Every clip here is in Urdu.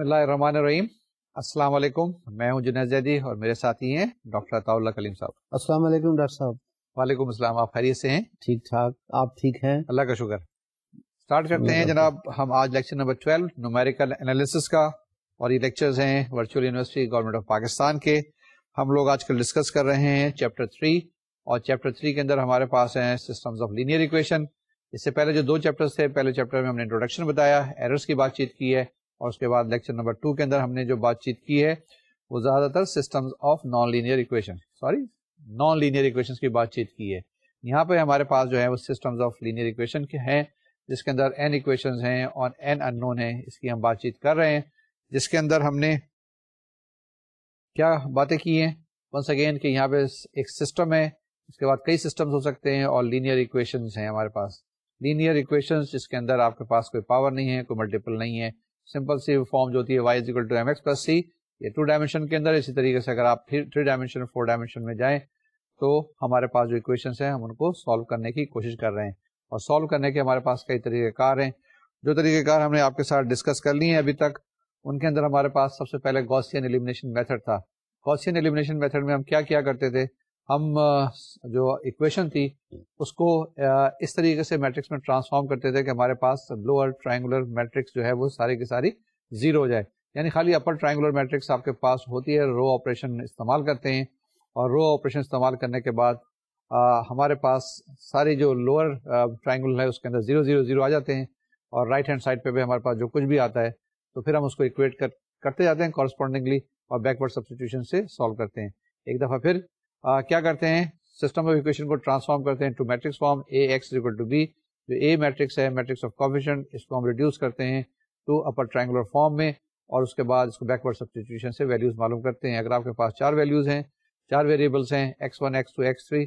بسم اللہ الرحمن الرحیم۔ السلام علیکم۔ میں ہوں جنید زیدی اور میرے ساتھی ہیں ڈاکٹر عطا اللہ کلیم صاحب۔ السلام علیکم ڈاکٹر صاحب۔ وعلیکم السلام آپ خیریت سے ہیں؟ ٹھیک ٹھاک آپ ٹھیک ہیں؟ اللہ کا شکر۔ اسٹارٹ کرتے ہیں جناب ہم آج لیکچر نمبر 12 نومیریکل انالیسس کا اور یہ لیکچرز ہیں virtual university government of Pakistan کے۔ ہم لوگ آج کل ڈسکس کر رہے ہیں چیپٹر 3 اور چیپٹر 3 کے اندر ہمارے پاس ہیں سسٹمز آف لینئر اکویشن اس سے پہلے جو دو چیپٹرز تھے پہلے چیپٹر میں ہم نے انٹروڈکشن بتایا ایررز کی بات چیت کی ہے۔ اور اس کے بعد لیکچر نمبر ٹو کے اندر ہم نے جو بات چیت کی ہے، وہ زیادہ تر system of non linear equation sorry non linear equation کی بات چیت کی ہے۔ یہاں پہ ہمارے پاس جو ہے وہ سسٹم آف لینئر اکویشن کے ہیں، جس کے اندر این اکویشن ہیں اور این ان نون ہے اس کی ہم بات چیت کر رہے ہیں۔ جس کے اندر ہم نے کیا باتیں کی ہیں؟ ونس اگین کہ یہاں پہ ایک سسٹم ہے، اس کے بعد کئی سسٹم ہو سکتے ہیں اور لینئر اکویشن ہیں ہمارے پاس۔ لینئر اکویشن جس کے اندر آپ کے پاس کوئی پاور نہیں ہے، کوئی ملٹیپل نہیں ہے۔ سمپل سی فارم جو ہوتی ہے Y two M X plus C یہ ٹو ڈائمینشن کے اندر اسی طریقے سے اگر آپ تھری ڈائمینشن فور ڈائمینشن میں جائیں تو ہمارے پاس جو اکویشنس ہیں، ہم ان کو سالو کرنے کی کوشش کر رہے ہیں۔ اور سالو کرنے کے ہمارے پاس کئی طریقہ کار ہیں۔ جو طریقہ کار ہم نے آپ کے ساتھ ڈسکس کر لی ہیں ابھی تک، ان کے اندر ہمارے پاس سب سے پہلے گوسین ایلیمنیشن میتھڈ تھا۔ گوسین ایلیمنیشن میتھڈ میں ہم کیا کیا کرتے تھے؟ ہم جو اکویشن تھی، اس کو اس طریقے سے میٹرکس میں ٹرانسفارم کرتے تھے کہ ہمارے پاس لوور ٹرائنگولر میٹرکس جو ہے وہ ساری کی ساری زیرو ہو جائے۔ یعنی خالی اپر ٹرائنگولر میٹرکس آپ کے پاس ہوتی ہے رو آپریشن استعمال کرتے ہیں۔ اور رو آپریشن استعمال کرنے کے بعد ہمارے پاس ساری جو لوور ٹرائنگل ہے، اس کے اندر زیرو زیرو زیرو آ جاتے ہیں۔ اور رائٹ ہینڈ سائڈ پہ بھی ہمارے پاس جو کچھ بھی آتا ہے، تو پھر ہم اس کو اکویٹ کرتے جاتے ہیں کورسپونڈنگلی اور بیکورڈ سبسٹیوشن سے سالو کرتے ہیں۔ ایک دفعہ پھر کیا کرتے ہیں؟ سسٹم آف اکویشن کو ٹرانسفارم کرتے ہیں to matrix form A X equal to B جو اے میٹرکس ہے میٹرکس آف کوفیشن اس کو ہم ریڈیوس کرتے ہیں ٹو اپر ٹرائنگولر فارم میں اور اس کے بعد اس کو بیکورڈ سبسٹیٹیوشن سے ویلیوز معلوم کرتے ہیں۔ اگر آپ کے پاس چار ویلیوز ہیں، چار ویریبلس ہیں X one X two X three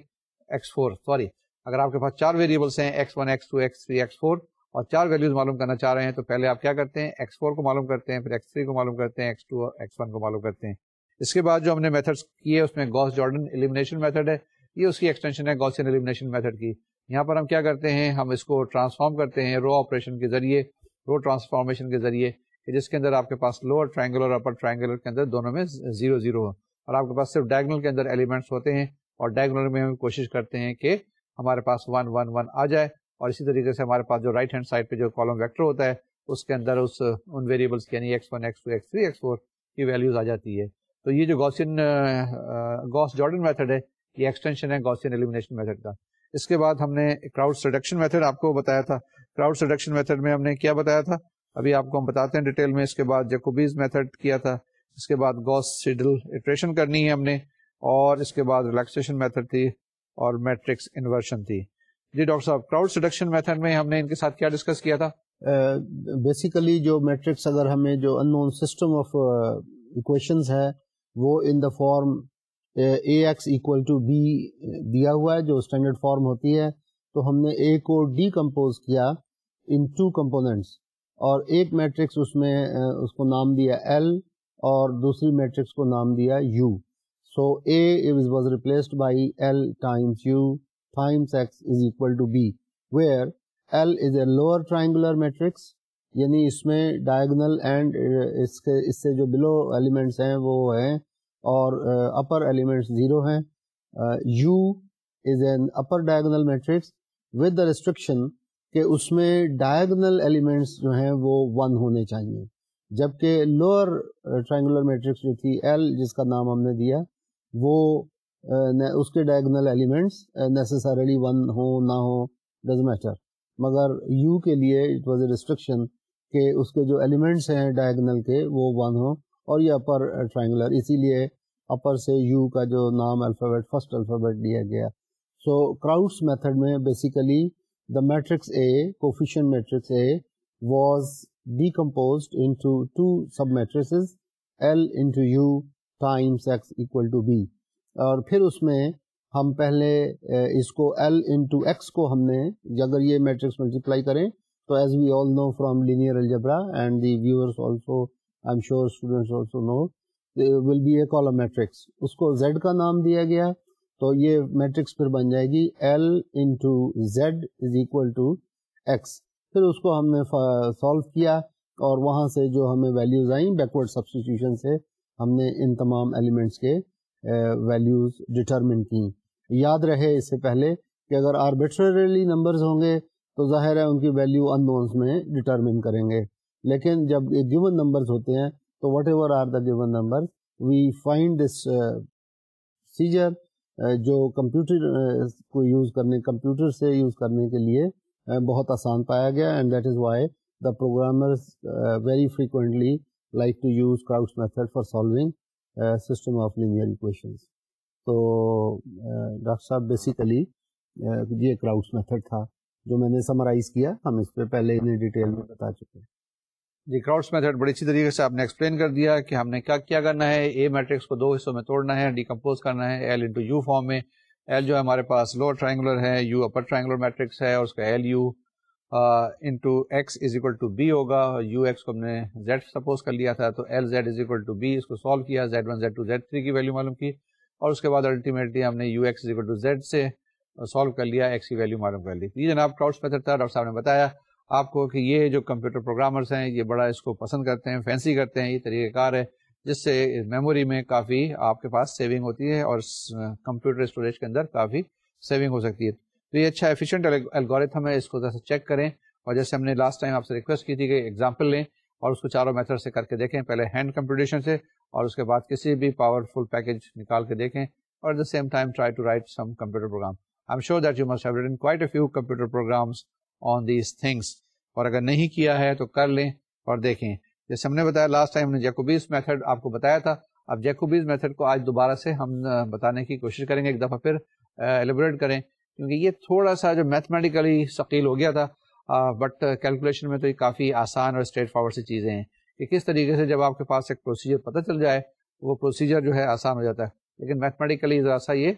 X four sorry اگر آپ کے پاس چار ویریبلس ہیں X one X two X three X four اور چار ویلیوز معلوم کرنا چاہ رہے ہیں، تو پہلے آپ کیا کرتے ہیں؟ ایکس فور کو معلوم کرتے ہیں، پھر ایکس تھری کو معلوم کرتے ہیں ایکس ٹو ایکس ون کو معلوم کرتے ہیں۔ اس کے بعد جو ہم نے میتھڈس کیے، اس میں گوس جارڈن ایلیمنیشن میتھڈ ہے۔ یہ اس کی ایکسٹینشن ہے گوسین ایلیمنیشن میتھڈ کی۔ یہاں پر ہم کیا کرتے ہیں؟ ہم اس کو ٹرانسفارم کرتے ہیں رو آپریشن کے ذریعے رو ٹرانسفارمیشن کے ذریعے کہ جس کے اندر آپ کے پاس لوور ٹرائنگل اور اپر ٹرائنگل کے اندر دونوں میں زیرو زیرو ہو۔ اور آپ کے پاس صرف ڈائگنل کے اندر ایلیمنٹس ہوتے ہیں اور ڈائگنل میں ہم کوشش کرتے ہیں کہ ہمارے پاس ون ون ون آ جائے۔ اور اسی طریقے سے ہمارے پاس جو رائٹ ہینڈ سائڈ پہ جو کالم ویکٹر ہوتا ہے، اس کے اندر اس، ان ویریبلس یعنی X one X two X three X four کی ویلیوز آ جاتی ہے۔ تو یہ جو گوسن گوس جارڈن میتھڈ ہے یہ ایکسٹینشن ہے گوسین ایلیمنیشن میتھڈ کا۔ اس کے بعد ہم نے کراؤڈ سڈکشن میتھڈ آپ کو بتایا تھا۔ کراؤڈ سڈکشن میتھڈ میں ہم نے کیا بتایا تھا؟ ابھی آپ کو ہم بتاتے ہیں ڈیٹیل میں۔ اس کے بعد جیکوبیز میتھڈ کیا تھا۔ اس کے بعد گوس شیڈل اٹریشن کرنی ہے ہم نے۔ اور اس کے بعد ریلیکسیشن میتھڈ تھی اور میٹرکس انورشن تھی۔ جی ڈاکٹر صاحب کراؤڈ سڈکشن میتھڈ میں ہم نے ان کے ساتھ کیا ڈسکس کیا تھا؟ بیسیکلی uh, جو میٹرکس اگر ہمیں جو unknown system of equations ہے وہ in the form A X equal to B دیا ہوا ہے، جو اسٹینڈرڈ فارم ہوتی ہے۔ تو ہم نے اے کو ڈی کمپوز کیا ان ٹو کمپوننٹس اور ایک میٹرکس اس میں، اس کو نام دیا ایل اور دوسری میٹرکس کو نام دیا U so A was replaced by L times U times X is equal to B where L is a lower triangular matrix یعنی اس میں ڈائگنل اینڈ uh, اس کے، اس سے جو بلو ایلیمنٹس ہیں وہ ہیں اور اپر ایلیمنٹس زیرو ہیں. U is an upper diagonal matrix with the restriction کہ اس میں ڈائگنل ایلیمنٹس جو ہیں وہ ون ہونے چاہیے. جبکہ لوور ٹرائنگولر میٹرکس جو تھی ایل جس کا نام ہم نے دیا وہ uh, اس کے ڈائگنل ایلیمنٹس نیسسریلی ون ہو نہ ہو ڈز میٹر مگر یو کے لیے اٹ واز اے ریسٹرکشن کہ اس کے جو ایلیمنٹس ہیں ڈائگنل کے وہ ون ہوں اور یہ اپر ٹرائنگولر uh, اسی لیے اپر سے یو کا جو نام الفابیٹ فرسٹ الفابیٹ دیا گیا. سو کراؤڈس میتھڈ میں basically the matrix A coefficient matrix A was decomposed into two sub matrices L into U times X equal to B اور پھر اس میں ہم پہلے uh, اس کو ایل انٹو ایکس کو ہم نے، اگر یہ میٹرکس ملٹیپلائی کریں تو as we all know from linear algebra and the reverse also I am sure students also know will be a column matrix اس کو زیڈ کا نام دیا گیا تو یہ میٹرکس پھر بن جائے گی L into Z is equal to X پھر اس کو ہم نے سالو کیا اور وہاں سے جو ہمیں ویلیوز آئیں بیکورڈ سبسٹیٹیوشن سے ہم نے ان تمام ایلیمنٹس کے ویلیوز ڈٹرمن کی یاد رہے اس سے پہلے کہ اگر آربیٹریلی نمبرز ہوں گے تو ظاہر ہے ان کی ویلیو ان نونس میں ڈٹرمن کریں گے۔ لیکن جب یہ گیون نمبرز ہوتے ہیں، تو whatever are the given number we find this seizure جو کمپیوٹر uh, کو یوز کرنے کمپیوٹر سے یوز کرنے کے لیے uh, بہت آسان پایا گیا۔ And that is why the programmers very frequently like to use Crout's method for solving system of linear equations تو uh, ڈاکٹر صاحب بیسیکلی یہ کراؤڈس میتھڈ تھا۔ جو میں نے سمرائز کیا، ہم اس پہ پہلے انہیں ڈیٹیل میں بتا چکے ہیں۔ جی کراؤڈس میتھڈ بڑی اچھی طریقے سے آپ نے ایکسپلین کر دیا کہ ہم نے کیا کیا کرنا ہے۔ اے میٹرکس کو دو حصوں میں توڑنا ہے ڈیکمپوز کرنا ہے۔ ایل انٹو یو فارم میں۔ ایل جو ہے ہمارے پاس لوور ٹرائنگولر ہے یو اپر ٹرائنگولر میٹرکس ہے اور اس کا L U into X is equal to B ہوگا۔ یو ایکس کو ہم نے زیڈ سپوز کر لیا تھا، تو L Z is equal to B اس کو سالو کیا۔ Z one Z two Z three کی ویلو معلوم کی۔ اور اس کے بعد الٹیمیٹلی ہم نے U X is equal to Z سے سالو کر لیا ایکس کی ویلو معلوم کر لی۔ یہ جناب کراؤڈس میتھڈ تھا ڈاکٹر صاحب نے بتایا، آپ کو کہ یہ جو کمپیوٹر پروگرامرس ہیں، یہ بڑا اس کو پسند کرتے ہیں فینسی کرتے ہیں، یہ طریقہ کار ہے، جس سے میموری میں کافی آپ کے پاس سیونگ ہوتی ہے اور کمپیوٹر اسٹوریج کے اندر کافی سیونگ ہو سکتی ہے۔ تو یہ اچھا ایفیشینٹ الگوریتھم ہے، اس کو ذرا چیک کریں اور جیسے ہم نے لاسٹ ٹائم آپ سے ریکویسٹ کی تھی کہ ایگزامپل لیں اور اس کو چاروں میتھڈ سے کر کے دیکھیں، پہلے ہینڈ کمپیوٹیشن سے اور اس کے بعد کسی بھی پاورفل پیکج نکال کے دیکھیں اور at the same time try to write some computer program I'm sure that you must have written quite a few computer programs on these things اور اگر نہیں کیا ہے تو کر لیں اور دیکھیں۔ جیسے ہم نے بتایا لاسٹ ٹائم نے جیکوبیز میتھڈ آپ کو بتایا تھا۔ اب جیکوبیز میتھڈ کو آج دوبارہ سے ہم بتانے کی کوشش کریں گے۔ ایک دفعہ پھر ایلیبریٹ کریں۔ کیونکہ یہ تھوڑا سا جو میتھمیٹیکلی ثقیل ہو گیا تھا بٹ کیلکولیشن میں تو یہ کافی آسان اور اسٹریٹ فارورڈ سی چیزیں ہیں کہ کس طریقے سے جب آپ کے پاس ایک پروسیجر پتہ چل جائے، وہ پروسیجر جو ہے آسان ہو جاتا ہے۔ لیکن میتھمیٹیکلی ذرا سا یہ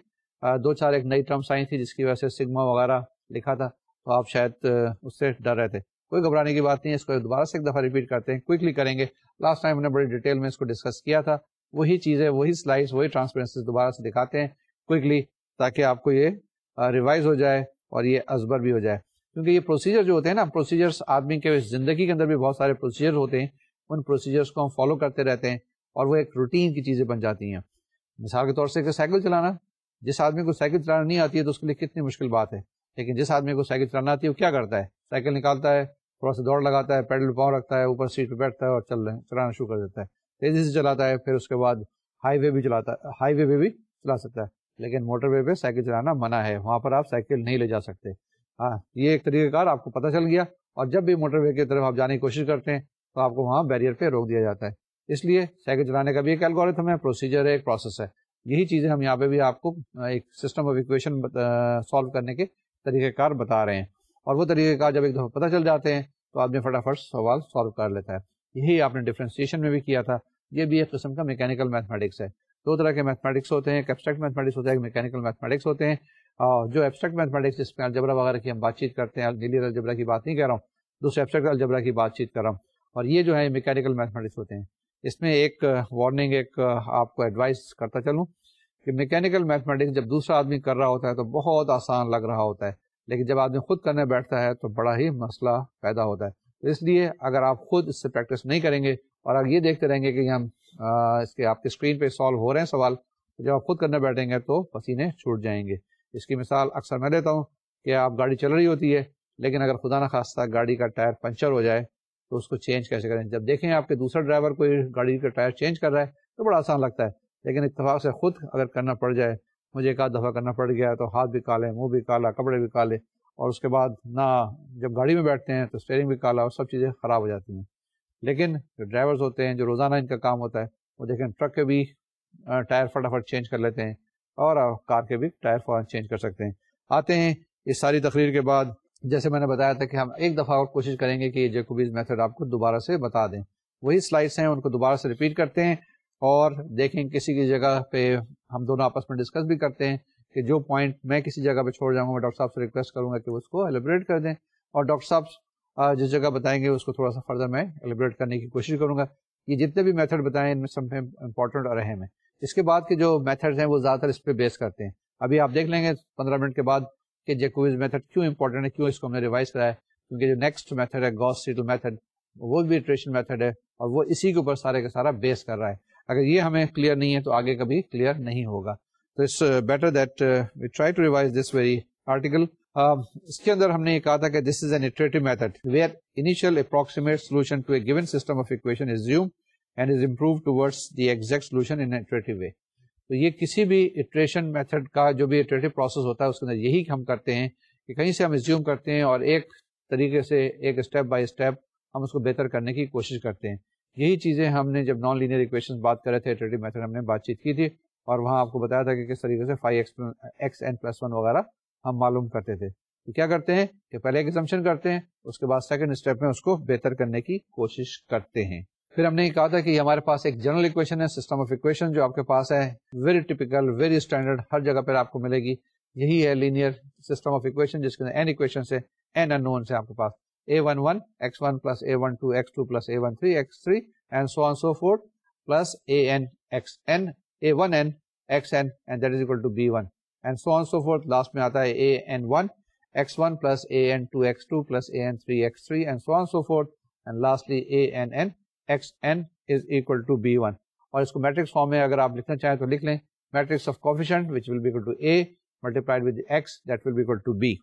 دو چار ایک نئی ٹرمس آئی تھی جس کی وجہ سے سگما وغیرہ لکھا تھا، تو آپ شاید اس سے ڈر رہے تھے۔ کوئی گھبرانے کی بات نہیں ہے، اس کو دوبارہ سے ایک دفعہ ریپیٹ کرتے ہیں کوئکلی کریں گے۔ لاسٹ ٹائم ہم نے بڑی ڈیٹیل میں اس کو ڈسکس کیا تھا۔ وہی چیزیں، وہی سلائڈ وہی ٹرانسپیرنسی دوبارہ سے دکھاتے ہیں کوئکلی تاکہ آپ کو یہ ریوائز ہو جائے اور یہ ازبر بھی ہو جائے۔ کیونکہ یہ پروسیجر جو ہوتے ہیں نا پروسیجرس آدمی کے زندگی کے اندر بھی بہت سارے پروسیجر ہوتے ہیں۔ ان پروسیجرس کو ہم فالو کرتے رہتے ہیں اور وہ ایک روٹین کی چیزیں بن جاتی ہیں۔ مثال کے طور سے سائیکل چلانا۔ جس آدمی کو سائیکل چلانا نہیں آتی ہے تو اس کے لیے کتنی مشکل بات ہے۔ لیکن جس آدمی کو سائیکل چلانا آتی ہے وہ کیا کرتا ہے؟ سائیکل نکالتا ہے، تھوڑا سا دوڑ لگاتا ہے، پیڈل پاؤں رکھتا ہے، اوپر سیٹ پہ بیٹھتا ہے اور چل رہے چلانا شروع کر دیتا ہے۔ تیزی سے چلاتا ہے، پھر اس کے بعد ہائی وے بھی چلاتا ہے ہائی وے پہ بھی چلا سکتا ہے۔ لیکن موٹر وے پہ سائیکل چلانا منع ہے، وہاں پر آپ سائیکل نہیں لے جا سکتے۔ ہاں یہ ایک طریقہ کار آپ کو پتہ چل گیا۔ اور جب بھی موٹر وے کی طرف آپ جانے کی کوشش کرتے ہیں تو آپ کو وہاں بیریئر پہ روک دیا جاتا ہے۔ اس لیے سائیکل چلانے کا بھی ایک الگورتھم ہے پروسیجر ہے، ایک پروسیس ہے۔ یہی چیزیں ہم یہاں پہ بھی آپ کو ایک سسٹم آف اکویشن سالو کرنے کے طریقہ کار بتا رہے ہیں۔ اور وہ طریقہ کار جب ایک دفعہ پتہ چل جاتے ہیں تو آدمی فٹافٹ سوال سالو کر لیتا ہے۔ یہی آپ نے ڈفرینسیشن میں بھی کیا تھا۔ یہ بھی ایک قسم کا میکینکل میتھمیٹکس ہے۔ دو طرح کے میتھمیٹکس ہوتے ہیں۔ ایک ایبسٹریکٹ میتھمیٹکس ہوتا ہے، ایک میکینکل میتھمیٹکس ہوتے ہیں۔ اور جو ایبسٹریکٹ میتھمیٹکس جس میں الجبرا وغیرہ کی ہم بات چیت کرتے ہیں نیلی الجبرا کی بات نہیں کر رہا ہوں، دوسرے ایبسٹریکٹ الجبرا کی بات چیت کر رہا ہوں۔ اور یہ جو ہے میکینکل میتھمیٹکس ہوتے ہیں۔ اس میں ایک وارننگ ایک آپ کو ایڈوائز کرتا چلوں کہ میکینکل میتھمیٹکس جب دوسرا آدمی کر رہا ہوتا ہے تو بہت آسان لگ رہا ہوتا ہے، لیکن جب آدمی خود کرنے بیٹھتا ہے تو بڑا ہی مسئلہ پیدا ہوتا ہے۔ اس لیے اگر آپ خود اس سے پریکٹس نہیں کریں گے اور اگر یہ دیکھتے رہیں گے کہ ہم اس کے آپ کے اسکرین پہ سالو ہو رہے ہیں سوال جب آپ خود کرنے بیٹھیں گے تو پسینے چھوٹ جائیں گے۔ اس کی مثال اکثر میں دیتا ہوں کہ آپ گاڑی چل رہی ہوتی ہے، لیکن اگر خدا نہ خواستہ گاڑی کا ٹائر پنچر ہو جائے تو اس کو چینج کیسے کریں؟ جب دیکھیں آپ کے دوسرا ڈرائیور کوئی گاڑی کا ٹائر چینج کر رہا ہے تو بڑا آسان لگتا ہے، لیکن اتفاق سے خود اگر کرنا پڑ جائے، مجھے ایک آدھ دفعہ کرنا پڑ گیا تو ہاتھ بھی کالے، منہ بھی کالا، کپڑے بھی کالے، اور اس کے بعد نہ جب گاڑی میں بیٹھتے ہیں تو اسٹیئرنگ بھی کالا اور سب چیزیں خراب ہو جاتی ہیں۔ لیکن جو ڈرائیورز ہوتے ہیں، جو روزانہ ان کا کام ہوتا ہے، وہ دیکھیں ٹرک کے بھی ٹائر فٹافٹ چینج کر لیتے ہیں اور کار کے بھی ٹائر فوراً چینج کر سکتے ہیں۔ آتے ہیں، اس ساری تقریر کے بعد جیسے میں نے بتایا تھا کہ ہم ایک دفعہ اور کوشش کریں گے کہ یہ جیکوبیز میتھڈ آپ کو دوبارہ سے بتا دیں۔ وہی سلائڈس ہیں، ان کو دوبارہ سے ریپیٹ کرتے ہیں اور دیکھیں کسی کی جگہ پہ ہم دونوں آپس میں ڈسکس بھی کرتے ہیں کہ جو پوائنٹ میں کسی جگہ پہ چھوڑ جاؤں گا، میں ڈاکٹر صاحب سے ریکویسٹ کروں گا کہ اس کو ایلیبریٹ کر دیں۔ اور ڈاکٹر صاحب جس جگہ بتائیں گے، اس کو تھوڑا سا فردر میں ایلیبریٹ کرنے کی کوشش کروں گا۔ یہ جتنے بھی میتھڈ بتائیں، ان میں سب میں امپورٹنٹ اور اہم ہے اس کے بعد کے جو میتھڈ ہیں، وہ زیادہ تر اس پہ بیس کرتے ہیں۔ ابھی آپ دیکھ لیں گے، پندرہ منٹ کے بعد کہ جیکویز میتھڈ کیوں امپورٹنٹ ہے، کیوں اس کو ہم نے ریوائز کرایا کیونکہ جو نیکسٹ میتھڈ ہے گوس سیٹل میتھڈ وہ بھی اٹریشن میتھڈ ہے اور وہ اسی کے اوپر سارے کا سارا بیس کر رہا ہے۔ اگر یہ ہمیں کلیئر نہیں ہے تو آگے کبھی کلیئر نہیں ہوگا۔ تو it's better that we try to revise this very article اس کے اندر ہم نے یہ کہا تھا کہ this is an iterative method where initial approximate solution to a given system of equation is assumed and is improve towards the exact solution in iterative way تو یہ کسی بھی اٹریشن میتھڈ کا جو بھی اٹریٹو پروسیس ہوتا ہے، اس کے اندر یہی ہم کرتے ہیں کہ کہیں سے ہم ازیوم کرتے ہیں اور ایک طریقے سے ایک اسٹیپ بائی اسٹیپ ہم اس کو بہتر کرنے کی کوشش کرتے ہیں۔ یہی چیزیں ہم نے جب نان لینئر اکویشن بات کر رہے تھے اٹریٹو میتھڈ ہم نے بات چیت کی تھی اور وہاں آپ کو بتایا تھا کہ کس طریقے سے five X N plus one وغیرہ ہم معلوم کرتے تھے۔ تو کیا کرتے ہیں کہ پہلے ایک ایگزمشن کرتے ہیں، اس کے بعد سیکنڈ اسٹیپ میں اس کو بہتر کرنے کی کوشش کرتے ہیں۔ پھر ہم نے کہا تھا کہ ہمارے پاس ایک جنرل اکویشن ہے سسٹم آف اکویشن جو آپ کے پاس ہے۔ ویری ٹیپیکل ویری اسٹینڈرڈ ہر جگہ پہ آپ کو ملے گی۔ یہی ہے لینئر سسٹم آف اکویشن جس کے اندر این اکویشن سے این ان نون سے آپ کے پاس۔ A one one X one plus A one two X two plus A one three X three and so on so forth plus A N X N A one N X N and that is equal to B one and so on so forth last میں آتا ہے A N one X one plus A N two X two plus A N three X three and so on so forth and lastly A N N X N is equal to B one اور اس کو میٹرکس فارم میں اگر آپ لکھنا چاہیں تو لکھ لیں matrix of coefficient which will be equal to A multiplied with x that will be equal to.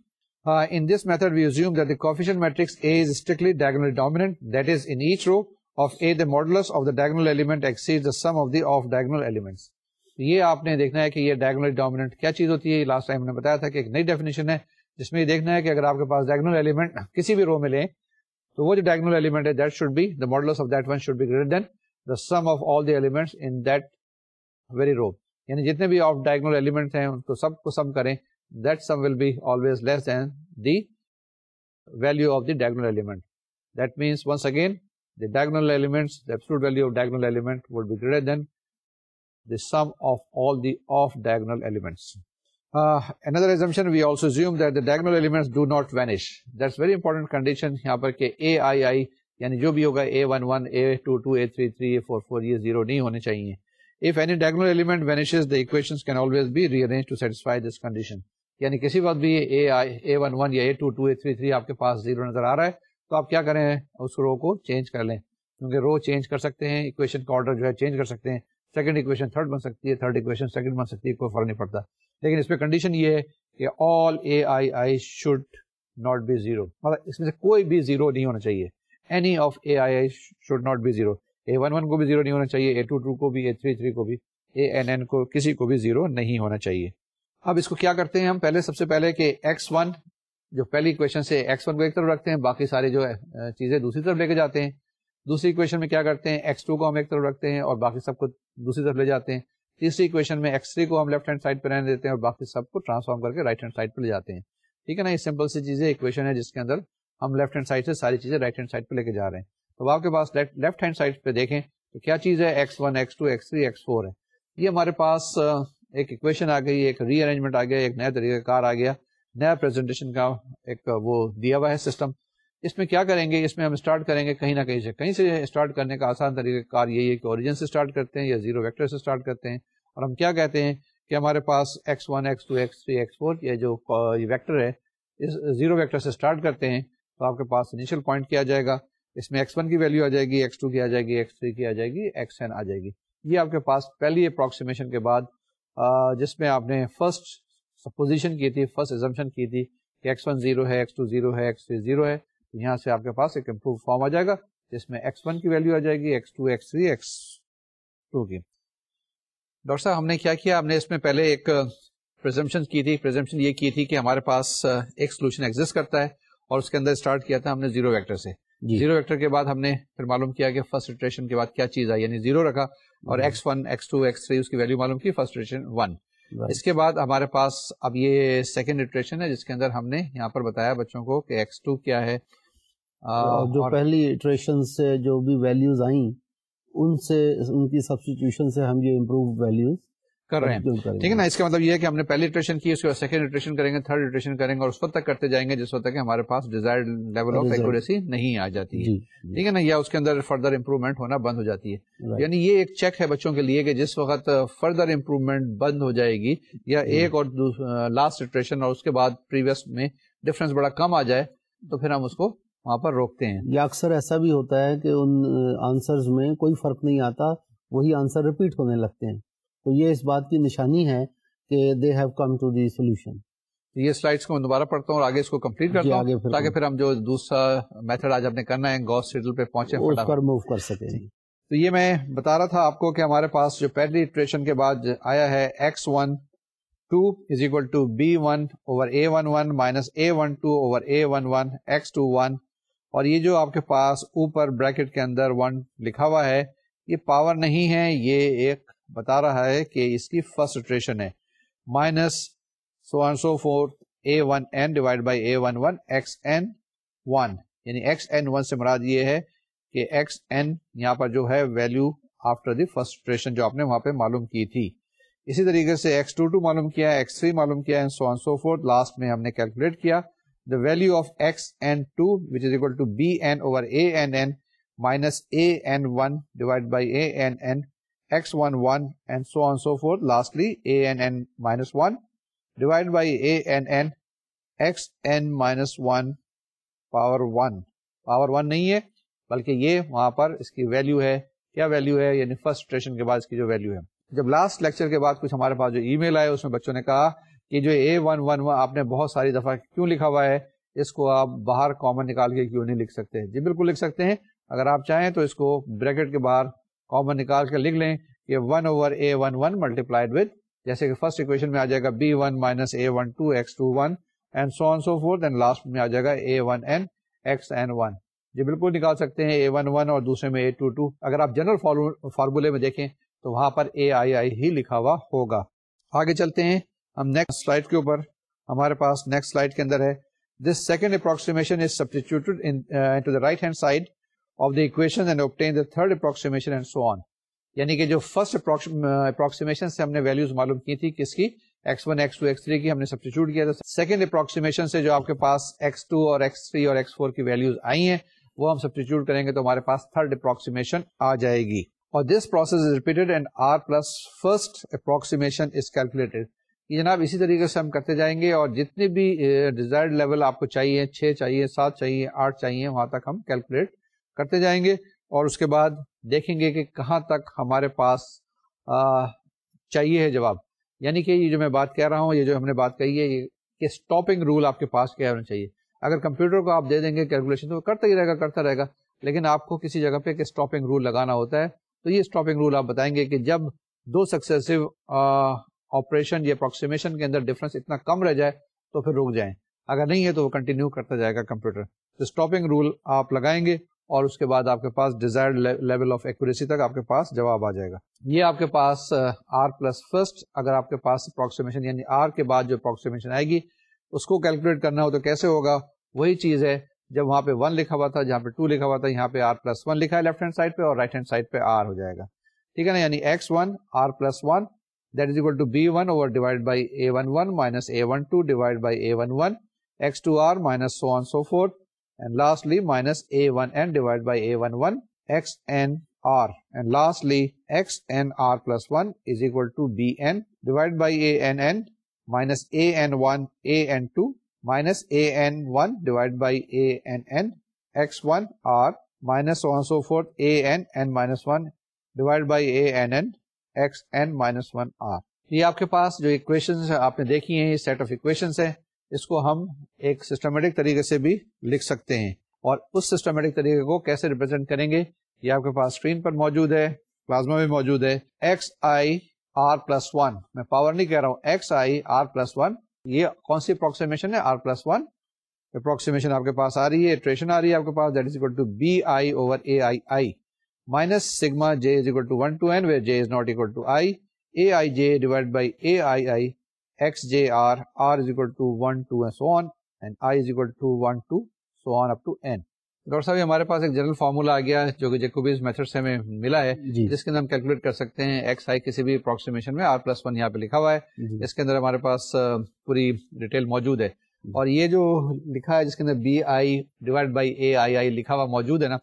Uh, in this method, we assume that the coefficient matrix A is strictly diagonally dominant. That is, in each row of A, the modulus of the diagonal element exceeds the sum of the off diagonal elements. یہ آپ نے دیکھنا ہے کہ یہ ڈائگنل ڈومیننٹ کیا چیز ہوتی ہے لاسٹ ٹائم نے بتایا تھا کہ ایک نئی ڈیفینیشن ہے جس میں یہ دیکھنا ہے کہ اگر آپ کے پاس ڈائگنل ایلیمنٹ کسی بھی رو میں لیں تو وہ جو ڈائگنل ایلیمنٹ ہے that should be model of that one should be greater than the sum of all the elements in that very row یعنی جتنے بھی آف ڈائگنل ایلیمنٹس ہیں ان کو سب کو سم کریں that sum will be always less than the value of the diagonal element that means once again Koons diagonal elements Uh, another assumption we also assume that the diagonal elements do not vanish. That's very important condition yahan par ke aii یعنی جو بھی ہوگا a11 a22 a33 a44 یہ زیرو نہیں ہونے چاہیے if any diagonal element vanishes the equations can always be rearranged to satisfy this condition. یعنی کسی وقت بھی a11 یا a22 a33 آپ کے پاس زیرو نظر آ رہا ہے تو آپ کیا کریں اس رو کو چینج کر لیں کیونکہ رو چینج کر سکتے ہیں اکویشن کا آرڈر جو ہے چینج کر سکتے ہیں سیکنڈ اکویشن تھرڈ بن سکتی ہے تھرڈ اکویشن سیکنڈ بن سکتی ہے کوئی فرق نہیں پڑتا لیکن اس پہ کنڈیشن یہ ہے کہ all A I I should not be zero مطلب اس میں سے کوئی بھی زیرو نہیں ہونا چاہیے. Any of A I I should not be zero A one one کو بھی زیرو نہیں ہونا چاہیے. اے ٹو ٹو کو بھی اے تھری تھری کو بھی اے این این کو، کسی کو بھی زیرو نہیں ہونا چاہیے. اب اس کو کیا کرتے ہیں ہم؟ پہلے سب سے پہلے کہ ایکس ون جو پہلی اکویشن سے ایکس ون کو ایک طرف رکھتے ہیں، باقی سارے جو چیزیں دوسری طرف لے کے جاتے ہیں. دوسری اکویشن میں کیا کرتے ہیں؟ ایکس ٹو کو ہم ایک طرف رکھتے ہیں اور باقی سب کو دوسری طرف لے جاتے ہیں. تیسری اکویشن میں ایکس تھری کو ہم لیفٹ ہینڈ سائڈ پہ رہنے دیتے ہیں اور باقی سب کو ٹرانسفارم کر کے رائٹ ہینڈ سائڈ پہ لے جاتے ہیں۔ ٹھیک ہے نا؟ یہ سمپل سی چیزیں اکویشن ہے جس کے اندر ہم لیفٹ ہینڈ سائڈ سے ساری چیزیں رائٹ ہینڈ سائڈ پہ لے کے جا رہے ہیں۔ تو آپ کے پاس لیفٹ ہینڈ سائڈ پہ دیکھیں تو کیا چیز ہے؟ X one X two X three X four ہے۔ یہ ہمارے پاس ایک اکویشن آ گئی، ایک ری ارینجمنٹ آ گیا، ایک نیا طریقہ کار آ گیا، نیا پریزنٹیشن کا ایک، وہ دیا ہوا ہے سسٹم اس میں کیا کریں گے؟ اس میں ہم اسٹارٹ کریں گے کہیں نہ کہیں سے۔ کہیں سے اسٹارٹ کرنے کا آسان طریقہ کار یہی ہے کہ اوریجن سے اسٹارٹ کرتے ہیں یا زیرو ویکٹر سے اسٹارٹ کرتے ہیں۔ اور ہم کیا کہتے ہیں کہ ہمارے پاس X one X two X three X four یہ جو ویکٹر ہے، اس زیرو ویکٹر سے اسٹارٹ کرتے ہیں تو آپ کے پاس انیشل پوائنٹ کیا جائے گا، اس میں ایکس ون کی ویلو آ جائے گی ایکس ٹو کی آ جائے گی ایکس تھری کی آ جائے گی ایکس این آ جائے گی۔ یہ آپ کے پاس پہلی اپروکسیمیشن کے بعد جس میں آپ نے فرسٹ سپوزیشن کی تھی فرسٹ ایزمپشن کی تھی کہ ایکس ون زیرو ہے ایکس ٹو زیرو ہے ایکس تھری زیرو ہے یہاں سے آپ کے پاس ایک امپروو فارم آ جائے گا، جس میں ایکس ون کی ویلو آ جائے گی X two X three X two کی۔ ڈاکٹر صاحب ہم نے کیا کیا؟ ہم نے اس میں پہلے ایک پرزمپشن کی تھی۔ پرزمپشن یہ کی تھی کہ ہمارے پاس ایک سولوشن ایگزٹ کرتا ہے اور اس کے اندر اسٹارٹ کیا تھا ہم نے زیرو ویکٹر سے۔ زیرو ویکٹر کے بعد ہم نے پھر معلوم کیا کہ فرسٹ اٹریشن کے بعد کیا چیز آئی یعنی زیرو رکھا اور X one X two X three اس کی ویلو معلوم کی فرسٹ اٹریشن ون اس کے بعد ہمارے پاس اب یہ سیکنڈ اٹریشن ہے جس کے اندر ہم نے یہاں پر بتایا بچوں کو کہ ایکس ٹو کیا ہے۔ جو پہلی اٹریشن سے جو بھی ویلیوز آئیں ان سے ان کی سبسٹیٹیوشن سے ہم یہ امپروو ویلیوز کر رہے ہیں۔ ٹھیک ہے نا؟ اس کا مطلب یہ ہے کہ ہم نے پہلی اٹریشن کی اس کے بعد سیکنڈ اٹریشن کریں گے تھرڈ اٹریشن کریں گے اور اس وقت تک کرتے جائیں گے جس وقت تک ہمارے پاس ڈیزائر لیول آف ایکوریسی نہیں آ جاتی ہے۔ جی، جی۔ ٹھیک ہے نا؟ یا اس کے اندر فردر امپروومنٹ ہونا بند ہو جاتی ہے۔ یعنی یہ ایک چیک ہے بچوں کے لیے کہ جس وقت فردر امپروومنٹ بند ہو جائے گی یا جی۔ ایک اور لاسٹ اٹریشن اور اس کے بعد پریویس میں ڈفرنس بڑا کم آ جائے تو پھر ہم اس کو وہاں پر روکتے ہیں۔ یا اکثر ایسا بھی ہوتا ہے کہ ان آنسرز میں کوئی فرق نہیں آتا وہی آنسر ریپیٹ ہونے لگتے ہیں۔ تو یہ اس بات کی نشانی ہے کہ they have come to the solution یہ سلائڈس کو میں دوبارہ پڑھتا ہوں اور آگے اس کو کمپلیٹ جی، کرتا ہوں تاکہ پھر ہم جو دوسرا میتھڈ آج ہم نے کرنا ہے گوس سیڈل پہ پہنچے اس پر موو کر سکیں تو یہ میں بتا رہا تھا آپ کو کہ ہمارے پاس جو پہلی اٹریشن کے بعد آیا ہے X one two is equal to B one over A one one minus A one two over A one one X two one اور یہ جو آپ کے پاس اوپر بریکٹ کے اندر ون لکھا ہوا ہے، یہ پاور نہیں ہے، یہ ایک بتا رہا ہے کہ اس کی فرسٹ اٹریشن ہے۔ Minus so on so forth A one N divide by A one one X N one یعنی ایکس این ون سے مراد یہ ہے کہ ایکس این یہاں پر جو ہے value after the first iteration جو آپ نے وہاں پہ معلوم کی تھی۔ اسی طریقے سے ایکس ٹو ٹو معلوم کیا ایکس تھری معلوم کیا سو آن سو فور لاسٹ میں ہم نے کیلکولیٹ کیا۔ The value of X N two which is equal to B N over A N N minus A N one divide by A N N X one one and so on so forth lastly A N N minus one divide by A N N X N minus one power one power one نہیں ہے بلکہ یہ وہاں پر اس کی ویلو ہے کیا ویلو ہے یعنی فرسٹ کے بعد اس کی جو ویلو ہے جب لاسٹ لیکچر کے بعد کچھ ہمارے پاس جو ای میل آئے اس میں بچوں نے کہا کہ جو اے ون ون آپ نے بہت ساری دفعہ کیوں لکھا ہوا ہے، اس کو آپ باہر کامن نکال کے کیوں نہیں لکھ سکتے؟ جی بالکل لکھ سکتے ہیں۔ اگر آپ چاہیں تو اس کو بریکٹ کے باہر کامن نکال کے لکھ لیں کہ one over A one one multiplied with جیسے کہ فرسٹ اکویشن میں آ جائے گا B one minus A one two X two one and so so forth then last میں آ جائے گا A one N X N one جی بالکل نکال سکتے ہیں اے ون ون اور دوسرے میں اے ٹو ٹو اگر آپ جنرل فارمولے میں دیکھیں تو وہاں پر اے آئی آئی ہی لکھا ہوا ہوگا۔ آگے چلتے ہیں۔ ہم نیکسٹ سلائڈ کے اوپر، ہمارے پاس نیکسٹ سلائڈ کے اندر ہے۔ This second approximation is substituted to the right hand side of the equation and obtain the third approximation and so on یعنی کہ جو فرسٹ اپروکسیمیشن uh, سے ہم نے ویلوز معلوم کی تھی، کس کی؟ X one X two X three کی ہم نے سبسٹیچیوٹ کیا تھا۔ سیکنڈ اپروکسیمیشن سے جو آپ کے پاس ایکس ٹو اور ایکس تھری اور ایکس فور کی ویلوز آئی ہیں، وہ ہم سبسٹیچیوٹ کریں گے تو ہمارے پاس تھرڈ اپروکسیمیشن آ جائے گی۔ اور this process is repeated and R plus first approximation is calculated یہ جناب اسی طریقے سے ہم کرتے جائیں گے اور جتنے بھی ڈیزائرڈ لیول آپ کو چاہیے، چھ چاہیے، سات چاہیے، آٹھ چاہیے، وہاں تک ہم کیلکولیٹ کرتے جائیں گے اور اس کے بعد دیکھیں گے کہ کہاں تک ہمارے پاس چاہیے ہے جواب۔ یعنی کہ یہ جو میں بات کہہ رہا ہوں، یہ جو ہم نے بات کہی ہے کہ اسٹاپنگ رول آپ کے پاس کیا ہونا چاہیے۔ اگر کمپیوٹر کو آپ دے دیں گے کیلکولیشن تو کرتا ہی رہے گا، کرتا رہے گا، لیکن آپ کو کسی جگہ پہ ایک اسٹاپنگ رول لگانا ہوتا ہے تو یہ اسٹاپنگ رول آپ بتائیں گے کہ جب دو سکسیسو آپریشن یا اپروکسیمیشن کے اندر ڈفرنس اتنا کم رہ جائے تو پھر رک جائیں۔ اگر نہیں ہے تو وہ کنٹینیو کرتا جائے گا کمپیوٹر تو اسٹاپنگ رول آپ لگائیں گے اور اس کے بعد آپ کے پاس ڈیزائرڈ لیول آف ایکوریسی تک آپ کے پاس جواب آ جائے گا۔ یہ آپ کے پاس آر پلس فرسٹ اگر آپ کے پاس اپروکسیمیشن یعنی آر کے بعد جو اپروکسیمیشن آئے گی، اس کو کیلکولیٹ کرنا ہو تو کیسے ہوگا؟ وہی چیز ہے، جب وہاں پہ ون لکھا ہوا تھا، جہاں پہ ٹو لکھا ہوا تھا، یہاں پہ آر پلس ون لکھا ہے لیفٹ ہینڈ سائڈ پہ اور رائٹ ہینڈ سائڈ پہ آر ہو جائے گا۔ ٹھیک ہے نا؟ یعنی X one R plus one that is equal to B one over divide by A one one minus A one two divide by A one one X two R minus so on so forth and lastly minus A one N divide by A one one X N R and lastly X N R plus one is equal to B N divide by A N N minus A N one A N two minus an1 divided by an x1 r minus so on and so forth an n minus 1 divided by an x n minus 1 r. یہ آپ کے پاس جو اکویشن آپ نے دیکھی ہیں، یہ سیٹ آف اکویشن ہے اس کو ہم ایک سسٹمیٹک طریقے سے بھی لکھ سکتے ہیں۔ اور اس سسٹمیٹک طریقے کو کیسے ریپرزینٹ کریں گے؟ یہ آپ کے پاس اسکرین پر موجود ہے پلازما میں موجود ہے۔ X I R plus one میں پاور نہیں کہہ رہا ہوں۔ X I R plus one یہ کون سی اپروکسیمیشن ہے؟ آر پلس ون اپروکسیمیشن آپ کے پاس آ رہی ہے ٹریشن آ رہی ہے آپ کے پاس۔ That is equal to B I over A I I minus sigma J is equal to one to N where J is not equal to I A I J divide by A I I X J R R is equal to one two so on and I is equal to one two so on up to N doctor صاحب ہمارے پاس ایک جنرل فارمولا آ گیا جو کہ جیکوبیز میتھڈ سے ہمیں ملا ہے جس کے اندر ہم کیلکولیٹ کر سکتے ہیں ایکس آئی کسی بھی اپروکسیمیشن میں آر پلس ون یہاں پہ لکھا ہوا ہے اس کے اندر ہمارے پاس پوری ڈیٹیل موجود ہے اور یہ جو لکھا ہے جس کے اندر B I divide by A I I لکھا ہوا موجود ہے نا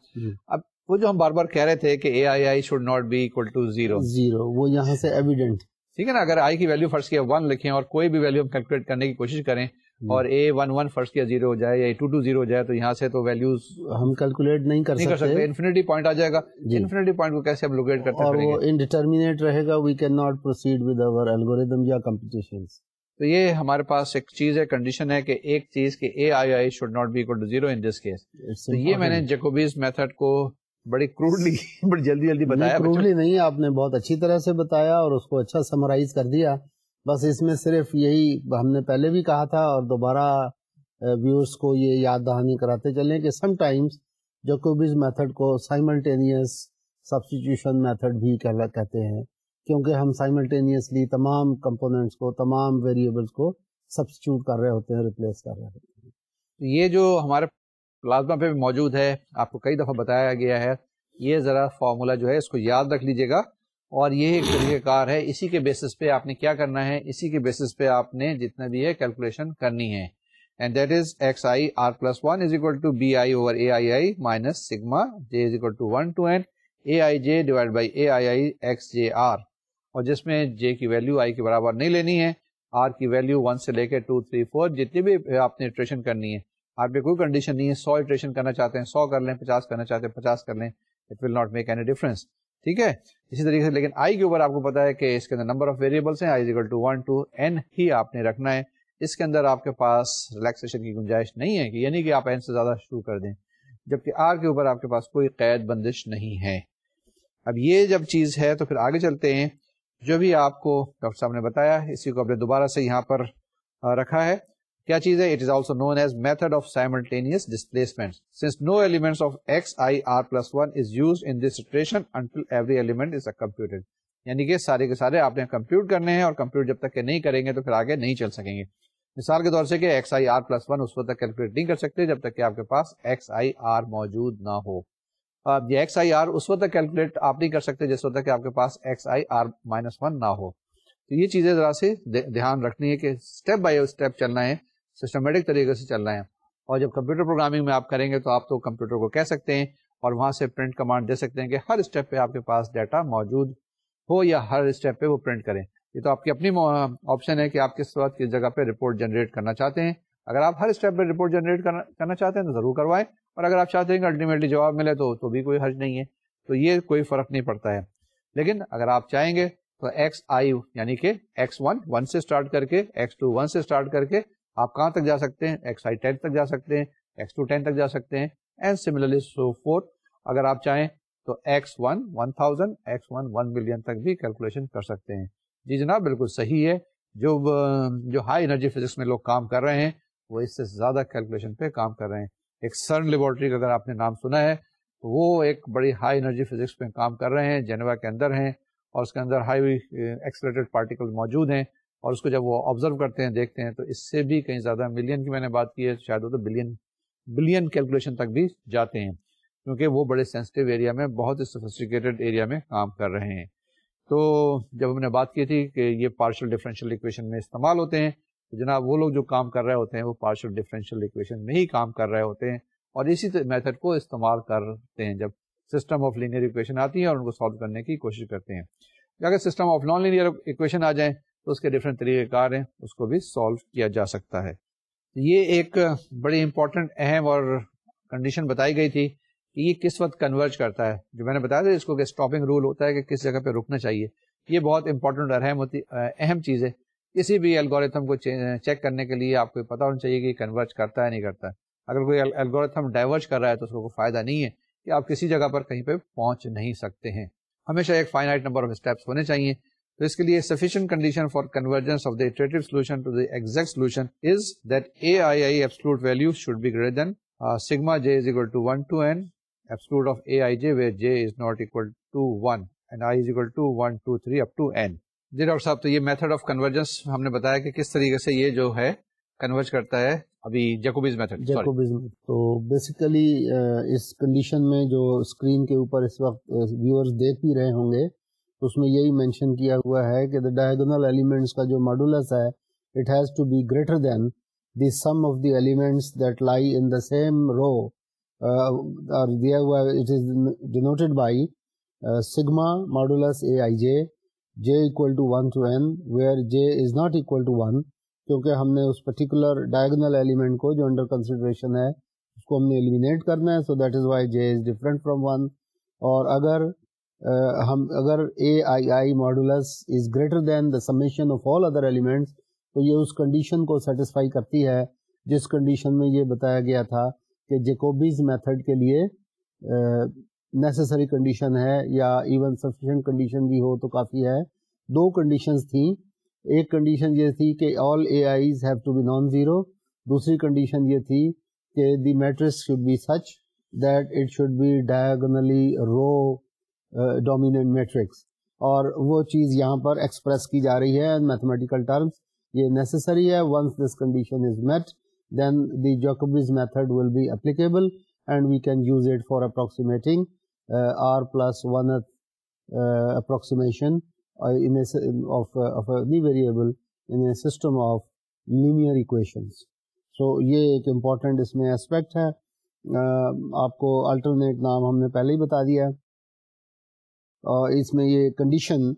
اب وہ جو ہم بار بار کہہ رہے تھے کہ A I I should not be equal to zero zero وہ یہاں سے ایویڈینٹ ٹھیک ہے نا؟ اگر آئی کی ویلو فرسٹ کیا ون لکھیں اور کوئی بھی ویلو ہم کیلکولیٹ کرنے کی کوشش کریں اور اے ون ون فرسٹ کیا زیرو ہو جائے یا ٹو ٹو زیرو ہو جائے تو یہاں سے تو ویلوز ہم کیلکولیٹ نہیں کر سکتے. انفینٹی پوائنٹ آ جائے گا. انفینٹی پوائنٹ کو کیسے ہم لوکیٹ کرتے ہیں اور وہ انڈیٹرمینیٹ رہے گا. We can not proceed with our algorithm یا کمپٹیشنز تو یہ ہمارے پاس ایک چیز ہے کنڈیشن ہے کہ ایک چیز کے A I I should not be equal to zero in this case تو یہ میں نے جیکوبیز میتھڈ کو بڑی کروڈلی بڑی جلدی جلدی بتایا کروڈلی نہیں آپ نے بہت اچھی طرح سے بتایا اور اس کو اچھا سمرائز کر دیا۔ بس اس میں صرف یہی ہم نے پہلے بھی کہا تھا اور دوبارہ ویورس کو یہ یاد دہانی کراتے چلیں کہ سم ٹائمس جیکوبیز میتھڈ کو سائملٹینیس سبسٹیٹیوشن میتھڈ بھی کہتے ہیں۔ کیونکہ ہم سائملٹینیسلی تمام کمپوننٹس کو تمام ویریبلس کو سبسٹیوٹ کر رہے ہوتے ہیں ریپلیس کر رہے ہوتے ہیں۔ یہ جو ہمارے پلازما پہ بھی موجود ہے، آپ کو کئی دفعہ بتایا گیا ہے۔ یہ ذرا فارمولا جو ہے، اس کو یاد رکھ لیجیے گا۔ اور یہ ایک طریقہ کار ہے، اسی کے بیسس پہ آپ نے کیا کرنا ہے؟ اسی کے بیسس پہ آپ نے جتنا بھی ہے کیلکولیشن کرنی ہے۔ And that is X I R plus one is equal to B I over A I I minus sigma J is equal to one to N A I J divide by A I I X J R اور جس میں جے کی ویلو آئی کے برابر نہیں لینی ہے آر کی ویلو ون سے لے کے ٹو تھری فور جتنی بھی آپ نے اٹریشن کرنی ہے۔ آپ پہ کوئی کنڈیشن نہیں ہے، سو اٹریشن کرنا چاہتے ہیں، سو کر لیں، پچاس کرنا چاہتے ہیں، پچاس کر لیں it will not make any difference ٹھیک ہے؟ اسی طریقے سے، لیکن آئی کے اوپر آپ کو پتا ہے کہ اس کے اندر نمبر آف ویریبلس ہیں i to one to n ہی آپ نے رکھنا ہے۔ اس کے اندر آپ کے پاس ریلیکسیشن کی گنجائش نہیں ہے کہ یعنی کہ آپ این سے زیادہ شروع کر دیں، جبکہ آر کے اوپر آپ کے پاس کوئی قید بندش نہیں ہے۔ اب یہ جب چیز ہے تو پھر آگے چلتے ہیں۔ جو بھی آپ کو ڈاکٹر صاحب نے بتایا، اسی کو اپنے دوبارہ سے یہاں پر رکھا ہے۔ کیا چیز ہے؟ It is also known as method of simultaneous displacement since no element of x i r plus one is used in this situation until every element is computer یعنی کہ سارے کے سارے آپ نے کمپیوٹ کرنے ہیں اور کمپیوٹ جب تک کہ نہیں کریں گے تو پھر آگے نہیں چل سکیں گے. مثال کے طور سے کہ x i r plus one اس وقت تک کیلکولیٹ نہیں کر سکتے جب تک کہ آپ کے پاس ایکس آئی آر موجود نہ ہو. یہ ایکس آئی آر اس وقت تک کیلکولیٹ آپ نہیں کر سکتے جس وقت تک کہ آپ کے پاس x i r minus one نہ ہو. تو یہ چیزیں ذرا سے دھیان رکھنی ہے کہ اسٹیپ بائی اسٹیپ چلنا ہے. سسٹمیٹک طریقے سے چلنا ہے اور جب کمپیوٹر پروگرامنگ میں آپ کریں گے تو آپ تو کمپیوٹر کو کہہ سکتے ہیں اور وہاں سے پرنٹ کمانڈ دے سکتے ہیں کہ ہر اسٹیپ پہ آپ کے پاس ڈیٹا موجود ہو یا ہر اسٹیپ پہ وہ پرنٹ کریں۔ یہ تو آپ کی اپنی آپشن ہے کہ آپ کس وقت کس جگہ پہ رپورٹ جنریٹ کرنا چاہتے ہیں۔ اگر آپ ہر اسٹیپ پہ رپورٹ جنریٹ کرنا چاہتے ہیں تو ضرور کروائیں۔ اور اگر آپ چاہتے ہیں کہ الٹیمیٹلی جواب ملے تو تو بھی کوئی حرج نہیں ہے۔ تو یہ کوئی فرق نہیں پڑتا ہے۔ لیکن اگر آپ چاہیں گے تو ایکس آئی یعنی کہ ایکس ون ون سے اسٹارٹ کر کے ایکس ٹو ون سے اسٹارٹ کر کے آپ کہاں تک جا سکتے ہیں؟ ایکس آئی ٹین تک جا سکتے ہیں ایکس ٹو ٹین تک جا سکتے ہیں اینڈ سملرلی سو فور اگر آپ چاہیں تو x one one thousand x one one million تک بھی کیلکولیشن کر سکتے ہیں۔ جی جناب، بالکل صحیح ہے۔ جو جو ہائی انرجی فزکس میں لوگ کام کر رہے ہیں، وہ اس سے زیادہ کیلکولیشن پہ کام کر رہے ہیں۔ ایک سرن لیبورٹری کا اگر آپ نے نام سنا ہے تو وہ ایک بڑی ہائی انرجی فزکس میں کام کر رہے ہیں جنوا کے اندر ہیں، اور اس کے اندر ہائی ایکسلیٹڈ پارٹیکل موجود ہیں۔ اور اس کو جب وہ آبزرو کرتے ہیں، دیکھتے ہیں، تو اس سے بھی کہیں زیادہ ملین کی میں نے بات کی ہے، شاید وہ تو بلین بلین کیلکولیشن تک بھی جاتے ہیں۔ کیونکہ وہ بڑے سینسٹیو ایریا میں، بہت ہی سوفسٹیکیٹڈ ایریا میں کام کر رہے ہیں۔ تو جب ہم نے بات کی تھی کہ یہ پارشل ڈفرینشیل اکویشن میں استعمال ہوتے ہیں، تو جناب وہ لوگ جو کام کر رہے ہوتے ہیں، وہ پارشل ڈفرینشیل اکویشن میں ہی کام کر رہے ہوتے ہیں۔ اور اسی میتھڈ کو استعمال کرتے ہیں۔ جب سسٹم آف لینئر اکویشن آتی ہے اور ان کو سالو کرنے کی کوشش کرتے ہیں۔ اگر system of non linear equation آ جائیں تو اس کے ڈفرینٹ طریقہ کار ہیں، اس کو بھی سالو کیا جا سکتا ہے۔ یہ ایک بڑی امپورٹنٹ اہم اور کنڈیشن بتائی گئی تھی کہ یہ کس وقت کنورج کرتا ہے۔ جو میں نے بتایا تھا، اس کو کہ اسٹاپنگ رول ہوتا ہے کہ کس جگہ پہ رکنا چاہیے۔ یہ بہت امپورٹنٹ اور اہم ہوتی، اہم چیز ہے۔ کسی بھی الگوریتھم کو چیک کرنے کے لیے آپ کو پتا ہونا چاہیے کہ کنورج کرتا ہے، نہیں کرتا ہے۔ اگر کوئی الگوریتھم ڈائیورج کر رہا ہے تو اس کو کوئی فائدہ نہیں ہے کہ آپ کسی جگہ پر کہیں پہ پہنچ نہیں سکتے ہیں۔ ہمیشہ ایک فائنائٹ نمبر آف اسٹیپس ہونے چاہیے۔ تو اس کے لیے sufficient condition for convergence of the solution to the exact solution is that a i i absolute value should be greater than sigma j is equal to one to n absolute of a i j where j is not equal to one and i is equal to one two three up to n G doctor صاحب، تو یہ میتھڈ آف کنورجنس ہم نے بتایا کہ کس طریقے سے یہ جو ہے کنورج کرتا ہے، ابھی جیکوبیز میتھڈ جیکوبیز تو بیسیکلی uh, اس کنڈیشن میں جو اسکرین کے اوپر اس وقت uh, ویورز دیکھ بھی رہے ہوں گے اس میں یہی مینشن کیا ہوا ہے کہ دا ڈائگنل ایلیمنٹس کا جو ماڈولس ہے it has to be greater than the sum of the elements that lie in the same row اور دیا ہوا it is denoted by sigma modulus a i j j equal to 1 to n where j is not equal to 1 کیونکہ ہم نے اس پرٹیکولر ڈائگنل ایلیمنٹ کو جو انڈر کنسیڈریشن ہے، اس کو ہم نے ایلیمینیٹ کرنا ہے so that is y j is different from one اور اگر ہم اگر a i i modulus is greater than the summation of all other elements تو یہ اس کنڈیشن کو سیٹسفائی کرتی ہے، جس کنڈیشن میں یہ بتایا گیا تھا کہ جیکوبیز میتھڈ کے لیے نیسسری کنڈیشن ہے یا ایون سفیشینٹ کنڈیشن بھی ہو تو کافی ہے۔ دو کنڈیشنز تھیں۔ ایک کنڈیشن یہ تھی کہ all a i's have to be non zero دوسری کنڈیشن یہ تھی کہ the matrix should be such that it should be diagonally row dominant matrix اور وہ چیز یہاں پر ایکسپریس کی جا رہی ہے میتھمیٹیکل ٹرمس یہ نیسسری ہے. Once this condition is met then the Jacobi's method will be applicable and we can use it for approximating r plus one approximation variable in a system of linear equations so یہ ایک امپورٹنٹ اس میں اسپیکٹ ہے. Uh, آپ کو الٹرنیٹ نام ہم نے پہلے ہی بتا دیا ہے. اس میں یہ condition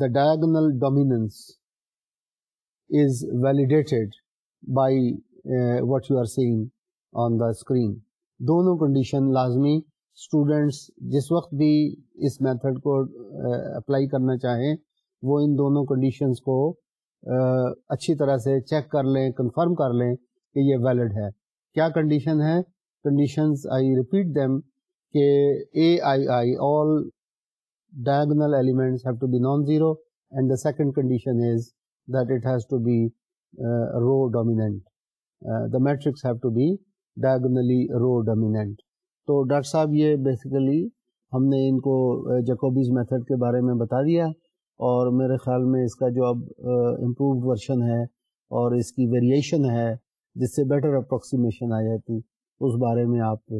the diagonal dominance is validated by what you are seeing on the screen دونوں کنڈیشن لازمی اسٹوڈینٹس جس وقت بھی اس میتھڈ کو uh, اپلائی کرنا چاہیں، وہ ان دونوں کنڈیشنز کو uh, اچھی طرح سے چیک کر لیں کنفرم کر لیں کہ یہ ویلڈ ہے۔ کیا کنڈیشن ہے کنڈیشنز آئی ریپیٹ دیم کہ a i i all diagonal elements have to be non-zero and the second condition is that it has to be uh, row dominant. Uh, the matrix have to be diagonally row dominant. تو ڈاکٹر صاحب یہ بیسیکلی ہم نے ان کو uh, جیکوبیز میتھڈ کے بارے میں بتا دیا اور میرے خیال میں اس کا جو اب uh, امپرووڈ ورژن ہے اور اس کی ویریشن ہے جس سے بیٹر اپروکسیمیشن آ جاتی اس بارے میں آپ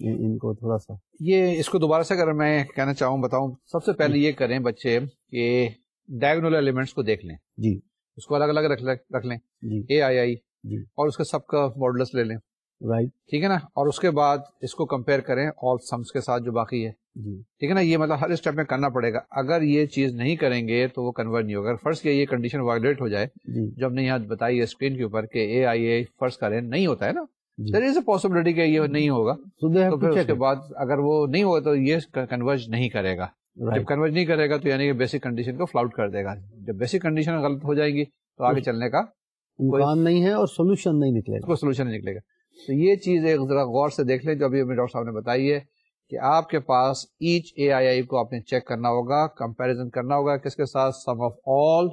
ان کو تھوڑا سا۔ یہ اس کو دوبارہ سے اگر میں کہنا چاہوں بتاؤں۔ سب سے پہلے یہ کریں بچے کہ ڈائگنول ایلیمنٹس کو دیکھ لیں۔ جی۔ اس کو الگ الگ رکھ لیں جی۔ اے آئی آئی جی۔ اور اس کا سب کا ماڈلس لے لیں۔ رائٹ ٹھیک ہے نا؟ اور اس کے بعد اس کو کمپیئر کریں آل سمس کے ساتھ جو باقی ہے۔ جی۔ ٹھیک ہے نا؟ یہ مطلب ہر اسٹیپ میں کرنا پڑے گا۔ اگر یہ چیز نہیں کریں گے تو وہ کنورٹ نہیں ہوگا۔ فرسٹ یہ کنڈیشن وائلیٹ ہو جائے جی۔ جو ہم نے یہاں بتائی ہے اسکرین کے اوپر کہ اے آئی اے فرسٹ کریں نہیں ہوتا ہے نا؟ دیر از اے پاسبلٹی کہ یہ نہیں ہوگا۔ تو پھر اس کے بعد اگر وہ نہیں ہوگا تو یہ کنورج نہیں کرے گا۔ جب کنورج نہیں کرے گا تو یعنی کہ بیسک کنڈیشن کو فلاؤٹ کر دے گا۔ جب بیسک کنڈیشن غلط ہو جائے گی تو آگے چلنے کا امکان نہیں ہے اور سولوشن نہیں نکلے گا۔ سولوشن نہیں نکلے گا۔ تو یہ چیز ایک ذرا غور سے دیکھ لیں جو ابھی ڈاکٹر صاحب نے بتائی ہے کہ آپ کے پاس ایچ اے آئی آئی کو آپ نے چیک کرنا ہوگا کمپیرزن کرنا ہوگا کس کے ساتھ sum of all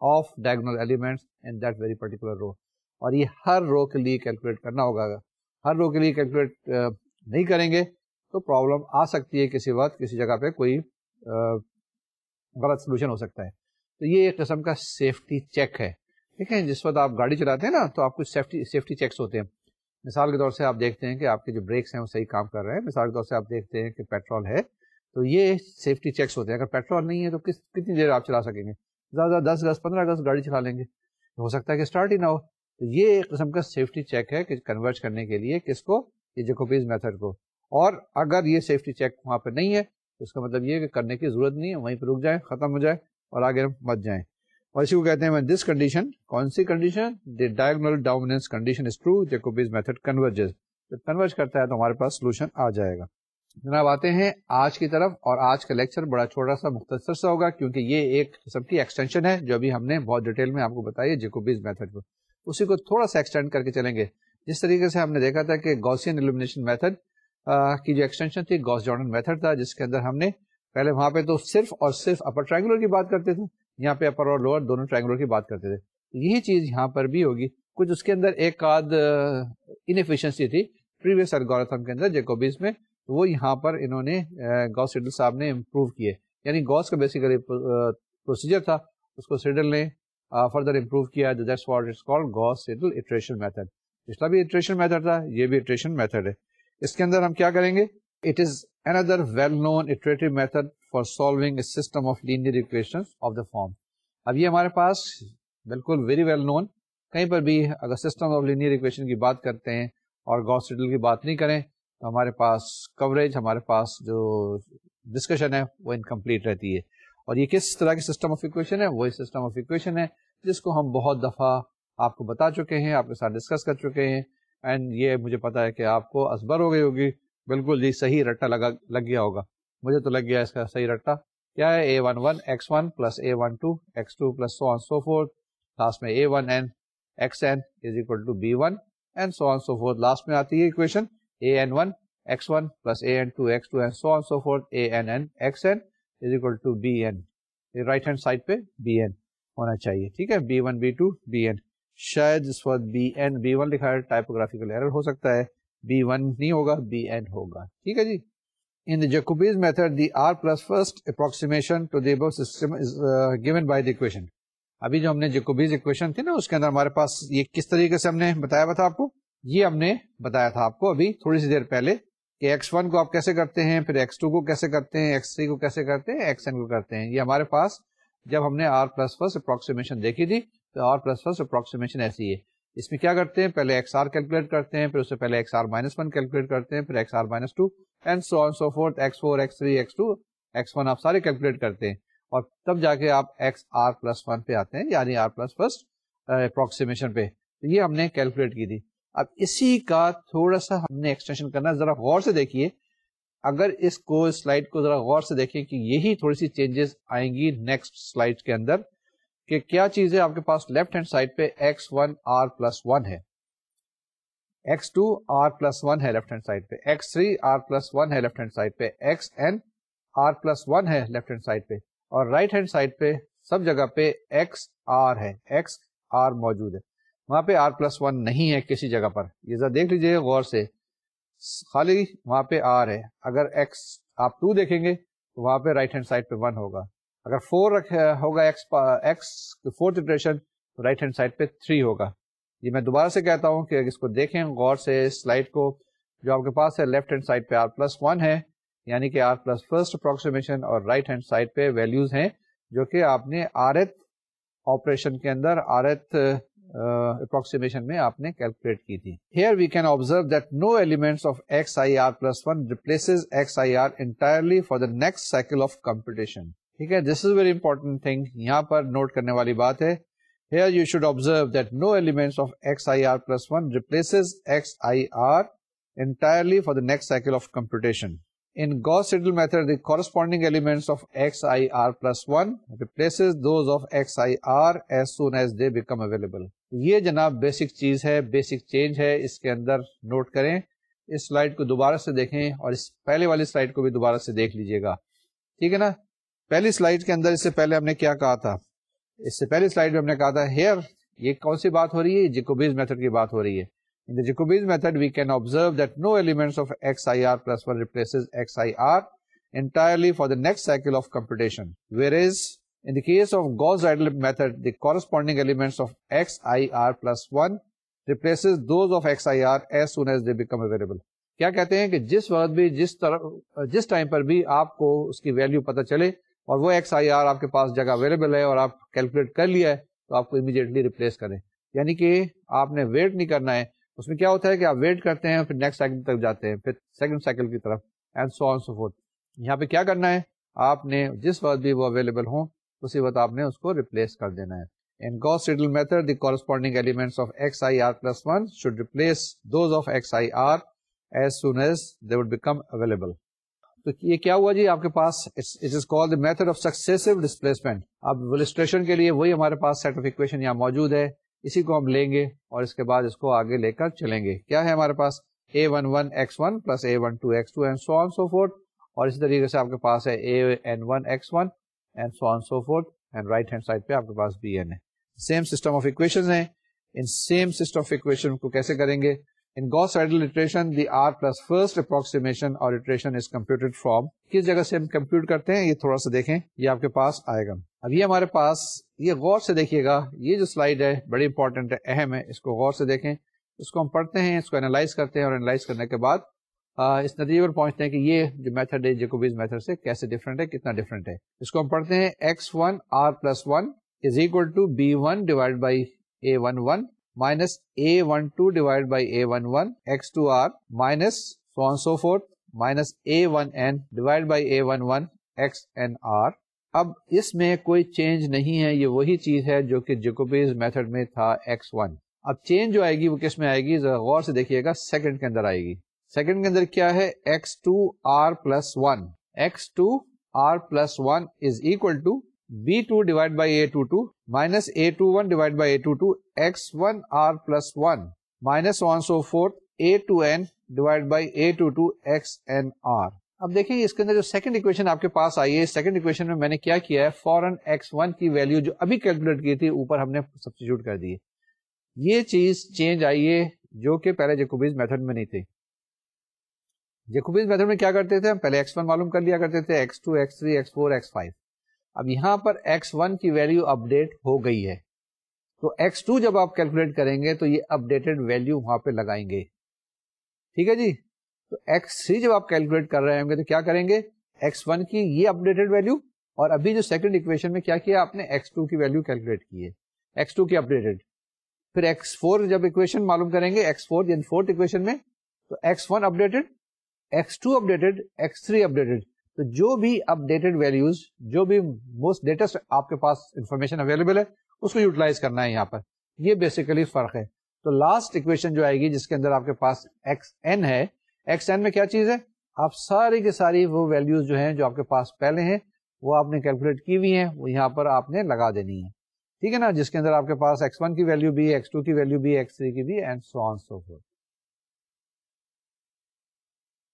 of diagonal elements in that very particular row اور یہ ہر رو کے لیے کیلکولیٹ کرنا ہوگا۔ ہر رو کے لیے کیلکولیٹ نہیں کریں گے، تو پرابلم آ سکتی ہے کسی وقت کسی جگہ پہ کوئی غلط سولوشن ہو سکتا ہے۔ تو یہ ایک قسم کا سیفٹی چیک ہے۔ ٹھیک ہے، جس وقت آپ گاڑی چلاتے ہیں نا، تو آپ کچھ سیفٹی سیفٹی چیکس ہوتے ہیں۔ مثال کے طور سے آپ دیکھتے ہیں کہ آپ کے جو بریکس ہیں، وہ صحیح کام کر رہے ہیں۔ مثال کے طور سے آپ دیکھتے ہیں کہ پیٹرول ہے، تو یہ سیفٹی چیکس ہوتے ہیں۔ اگر پیٹرول نہیں ہے، تو کس، کتنی دیر آپ چلا سکیں گے؟ زیادہ دس گز، پندرہ گز گاڑی چلا لیں گے۔ ہو سکتا ہے کہ اسٹارٹ ہی نہ ہو۔ تو یہ ایک قسم کا سیفٹی چیک ہے کہ کنورٹ کرنے کے لیے کس کو؟ یہ جیکوپیز میتھڈ کو۔ اور اگر یہ سیفٹی چیک وہاں پہ نہیں ہے، تو اس کا مطلب یہ کہ کرنے کی ضرورت نہیں ہے، وہیں پہ رک جائیں، ختم ہو جائے اور آگے مت جائیں۔ اور اسی کو کہتے ہیں دس کنڈیشن کون سی condition the diagonal dominance condition is true Jacobi's method converges جب کنورج کرتا ہے تو ہمارے پاس سولوشن آ جائے گا۔ جناب آتے ہیں آج کی طرف، اور آج کا لیکچر بڑا چھوٹا سا، مختصر سا ہوگا، کیونکہ یہ ایک قسم کی ایکسٹینشن ہے، جو ابھی ہم نے بہت ڈیٹیل میں آپ کو بتائی ہے جیکوبیز میتھڈ کو۔ اسی کو تھوڑا سا ایکسٹینڈ کر کے چلیں گے۔ جس طریقے سے ہم نے دیکھا تھا کہ گوسین ایلیمنیشن میتھڈ کی جو ایکسٹینشن تھی، گوس جارڈن میتھڈ تھا، جس کے اندر ہم نے پہلے وہاں پہ تو صرف اور صرف اپر ٹرائنگولر کی بات کرتے تھے، یہاں پہ اپر اور لوور دونوں ٹرائنگولر کی بات کرتے تھے۔ یہی چیز یہاں پر بھی ہوگی۔ کچھ اس کے اندر ایک آدھ انفیشنسی تھی پریویس ارگورتھم کے اندر جیکوبیز میں۔ وہ یہاں پر انہوں نے گوس سیڈل صاحب نے امپروو کیے۔ یعنی گوس کا بیسیکلی پروسیجر تھا۔ اس کو سیڈل نے فردر امپروو کیا that's what it's call Gauss Seidel iteration method پچھلا بھی اٹریشن میتھڈ تھا، یہ بھی اٹریشن میتھڈ ہے۔ اس کے اندر ہم کیا کریں گے؟ It is another well known iterative method for solving a system of linear equation of the form اب یہ ہمارے پاس بالکل ویری ویل نون کہیں پر بھی اگر سسٹم آف لینئر اکویشن کی بات کرتے ہیں اور گوس سیڈل کی بات نہیں کریں، تو ہمارے پاس کوریج ہمارے پاس جو ڈسکشن ہے، وہ انکمپلیٹ رہتی ہے۔ اور یہ کس طرح کی سسٹم آف اکویشن ہے؟ وہی سسٹم آف اکویشن ہے، جس کو ہم بہت دفعہ آپ کو بتا چکے ہیں، آپ کے ساتھ ڈسکس کر چکے ہیں۔ اینڈ یہ مجھے پتا ہے کہ آپ کو ازبر ہو گئی ہوگی۔ بالکل جی صحیح رٹا لگا، لگ گیا ہوگا۔ مجھے تو لگ گیا اس کا صحیح رٹا۔ کیا ہے؟ A one one x one plus a one two x two plus so on so forth last میں a one n x n is equal to b one and so on so forth last میں آتی ہے equation a n one x one plus a n two x two and so on so forth a n n x n is equal to b n right hand side پہ بی این ہونا چاہیے ٹھیک ہے b one b two b n شاید اس وقت بی این بی ون لکھا ہے ٹائپوگرافیکل ایرر ہو سکتا ہے بی ون نہیں ہوگا بی این ہوگا ٹھیک ہے جی in the Jacobi's method the r plus first approximation to the above system is given by the equation ابھی جو ہم نے جیکوبیز اکویشن تھی نا اس کے اندر ہمارے پاس یہ کس طریقے سے ہم نے بتایا ہوا تھا آپ کو یہ ہم نے بتایا تھا آپ کو ابھی تھوڑی سی دیر پہلے کہ ایکس ون کو آپ کیسے کرتے ہیں، پھر ایکس ٹو کو کیسے کرتے ہیں ایکس تھری کو کیسے کرتے ہیں ایکس این کو کرتے ہیں۔ یہ ہمارے پاس جب ہم نے آر پلس فرسٹ اپروکسیمیشن دیکھی تھی، تو آر پلس فرسٹ اپروکسیمیشن ایسی ہے۔ اس میں کیا کرتے ہیں؟ پہلے ایکس آر کیلکولیٹ کرتے ہیں، پھر اس سے پہلے x r minus one calculate کرتے ہیں، پھر x r minus two and so so forth x four x three x two x one آپ سارے کیلکولیٹ کرتے ہیں۔ اور تب جا کے آپ ایکس آر پلس ون پہ آتے ہیں یعنی آر پلس فرسٹ اپروکسیمیشن پہ۔ یہ ہم نے کیلکولیٹ کی تھی۔ اب اسی کا تھوڑا سا ہم نے ایکسٹینشن کرنا ذرا غور سے دیکھیے۔ اگر اس کو سلائڈ کو ذرا غور سے دیکھیں کہ یہی تھوڑی سی چینجز آئیں گی نیکسٹ سلائڈ کے اندر کہ کیا چیز ہے آپ کے پاس لیفٹ ہینڈ سائڈ پہ x one r plus one ہے۔ X two r plus one ہے لیفٹ ہینڈ سائڈ پہ۔ X three r plus one ہے لیفٹ ہینڈ سائڈ پہ۔ X n r plus one ہے لیفٹ ہینڈ سائڈ پہ۔ اور رائٹ ہینڈ سائڈ پہ سب جگہ پہ ایکس آر ہے۔ ایکس آر موجود ہے۔ وہاں پہ آر پلس ون نہیں ہے کسی جگہ پر۔ یہ ذرا دیکھ لیجیے غور سے۔ خالی وہاں پہ آر ہے۔ اگر ایکس آپ ٹو دیکھیں گے تو وہاں پہ رائٹ ہینڈ سائڈ پہ ون ہوگا۔ اگر فور ہوگا ایکس فورتھ اٹریشن تو رائٹ ہینڈ سائڈ پہ تھری ہوگا۔ یہ میں دوبارہ سے کہتا ہوں کہ اس کو دیکھیں غور سے سلائڈ کو، جو آپ کے پاس ہے لیفٹ ہینڈ سائڈ پہ آر پلس ون ہے یعنی کہ آر پلس فرسٹ اپروکسیمیشن اور رائٹ ہینڈ سائڈ پہ ویلوز ہیں، جو کہ آپ نے آر ایتھ آپریشن کے اندر آر ایتھ اپروکسیمیشن میں آپ نے کیلکولیٹ کی تھی۔ Here we can observe that no element of x i r plus one replaces x i r entirely for the next cycle of computation ٹھیک ہے this is very important thing یہاں پر نوٹ کرنے والی بات ہے۔ Here you should observe that no element of x i r plus one replaces x i r entirely for the next cycle of computation in Gauss Seidel method the corresponding elements of x i r plus one replaces those of x i r as soon یہ جناب بیسک چیز ہے بیسک چینج ہے اس کے اندر نوٹ کریں۔ اس سلائڈ کو دوبارہ سے دیکھیں اور اس پہلے والی سلائڈ کو بھی دوبارہ سے دیکھ لیجیے گا۔ ٹھیک ہے نا؟ پہلی سلائڈ کے اندر اس سے پہلے ہم نے کیا کہا تھا؟ اس سے پہلی سلائڈ میں ہم نے کہا تھا ہیئر یہ کون سی بات ہو رہی ہے؟ جیکوبیز میتھڈ کی بات ہو رہی ہے۔ In the Jacobi's method, we can observe that no elements of xir plus 1 replaces xir entirely for the next cycle of computation. Whereas, in the case of Gauss-Seidel method, the corresponding elements of xir plus 1 replaces those of xir as soon as they become available. کیا کہتے ہیں کہ جس وقت بھی جس طرح جس ٹائم پر بھی آپ کو اس کی ویلو پتہ چلے اور وہ ایکس آئی آر آپ کے پاس جگہ اویلیبل ہے اور آپ کیلکولیٹ کر لیا ہے تو آپ کو امیڈیٹلی ریپلیس کریں۔ یعنی کہ آپ نے ویٹ نہیں کرنا ہے۔ اس میں کیا ہوتا ہے کہ آپ ویٹ کرتے ہیں پھر نیکسٹ سائیکل تک جاتے ہیں پھر سیکنڈ سائیکل کی طرف and so on so fourth یہاں پہ کیا کرنا ہے؟ آپ نے جس وقت بھی وہ اویلیبل ہوں اسی وقت آپ نے اس کو ریپلیس کر دینا ہے۔ In Gauss Seidel method the corresponding elements of x i r plus one should replace those of x i r as soon as they would become available تو یہ کیا ہوا جی آپ کے پاس؟ It is call method of successive displacement اب ولسٹریشن کے لیے وہی ہمارے پاس سیٹ آف اکویشن یہاں موجود ہے۔ اسی کو ہم لیں گے اور اس کے بعد اس کو آگے لے کر چلیں گے۔ کیا ہے ہمارے پاس؟ A one one x one plus a one two x two and so on so forth اور اسی طریقے سے آپ کے پاس ہے a n one x one and so on so forth and right hand side پہ آپ کے پاس بی این ہے سیم سسٹم آف اکویشن ہے in same system of equation کو کیسے کریں گے in Gauss Seidel iteration the r plus first approximation اور اٹریشن از کمپیوٹر فرام کس جگہ سے ہم کمپیوٹ کرتے ہیں یہ تھوڑا سا دیکھیں یہ آپ کے پاس آئے گا اب یہ ہمارے پاس یہ غور سے دیکھیے گا یہ جو سلائڈ ہے بڑی امپورٹنٹ ہے اہم ہے اس کو غور سے دیکھیں اس کو ہم پڑھتے ہیں اس کو اینالائز کرتے ہیں اور اینالائز کرنے کے بعد اس نتیجے پر پہنچتے ہیں کہ یہ جو میتھڈ ہے جیکوبیز میتھڈ سے کیسے ڈفرنٹ ہے، کتنا ڈفرنٹ ہے۔ اس کو ہم پڑھتے ہیں x one r plus one is equal to b one divide by a one one minus a one two divide by a one one x two r minus so so forth minus a one n divide by a one one x n r اب اس میں کوئی چینج نہیں ہے، یہ وہی چیز ہے جو کہ جیکوبیز میتھڈ میں تھا ایکس ون اب چینج جو آئے گی، وہ کس میں آئے گی؟ ذرا غور سے دیکھیے گا سیکنڈ کے اندر آئے گی۔ سیکنڈ کے اندر کیا ہے؟ X two r plus one x two r plus one is equal to b two divide by a two two minus a two one divide by a two two x one r plus one minus one so forth a two n divide by a two two x n r اب دیکھیں اس کے اندر جو سیکنڈ اکویشن آپ کے پاس آئی ہے سیکنڈ اکویشن میں میں نے کیا کیا ہے؟ فورن ایکس ون کی ویلو جو ابھی کیلکولیٹ کی تھی، اوپر ہم نے سبسٹیچیوٹ کر دی یہ چیز چینج آئی ہے جو کہ پہلے جیکوبیز میتھڈ میں نہیں تھی۔ جیکوبیز میتھڈ میں کیا کرتے تھے؟ ہم پہلے ایکس ون معلوم کر لیا کرتے تھے x two x three x four x five اب یہاں پر ایکس ون کی ویلو اپ ڈیٹ ہو گئی ہے۔ تو ایکس ٹو جب آپ کیلکولیٹ کریں گے تو یہ اپ ڈیٹڈ ویلو وہاں پہ لگائیں گے۔ ٹھیک ہے جی؟ تو ایکس تھری جب آپ کیلکولیٹ کر رہے ہوں گے تو کیا کریں گے؟ ایکس ون کی یہ اپ ڈیٹڈ ویلو اور ابھی جو سیکنڈ اکویشن میں کیا کیا آپ نے؟ ایکس ٹو کی ویلو کیلکولیٹ کی ہے۔ ایکس ٹو کی اپ ڈیٹڈ پھر ایکس فور جب اکویشن معلوم کریں گے ایکس فور یعنی فورتھ اکویشن میں، تو x one updated x two updated x three up تو جو بھی اپ ڈیٹڈ ویلوز جو بھی موسٹ لیٹسٹ آپ کے پاس انفارمیشن اویلیبل ہے، اس کو یوٹیلائز کرنا ہے یہاں پر. یہ بیسیکلی فرق ہے. تو لاسٹ اکویشن جو آئے گی جس کے اندر آپ کے پاس ایکس این ہے ایکس این میں کیا چیز ہے؟ آپ ساری کی ساری وہ ویلوز جو ہیں جو آپ کے پاس پہلے ہیں، وہ آپ نے کیلکولیٹ کی ہوئی ہیں، وہ یہاں پر آپ نے لگا دینی ہے ٹھیک ہے نا؟ جس کے اندر آپ کے پاس ایکس ون کی ویلو بھی ایکس ٹو کی ویلو بھی ایکس تھری کی بھی and so on so four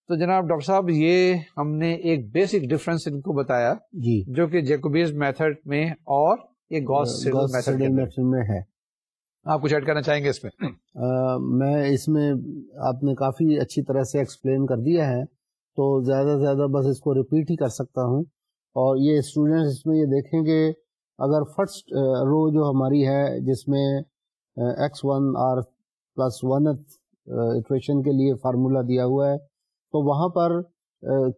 تو جناب ڈاکٹر صاحب یہ ہم نے ایک بیسک ڈفرنس ان کو بتایا جی۔ جو کہ جیکوبیز میتھڈ میں اور یہ گوس میتھڈ میں ہے۔ آپ کچھ ایڈ کرنا چاہیں گے اس میں؟ میں اس میں آپ نے کافی اچھی طرح سے ایکسپلین کر دیا ہے تو زیادہ سے زیادہ بس اس کو ریپیٹ ہی کر سکتا ہوں۔ اور یہ اسٹوڈینٹس اس میں یہ دیکھیں گے اگر فرسٹ رو جو ہماری ہے جس میں x one r plus one iteration کے لیے فارمولا دیا ہوا ہے تو وہاں پر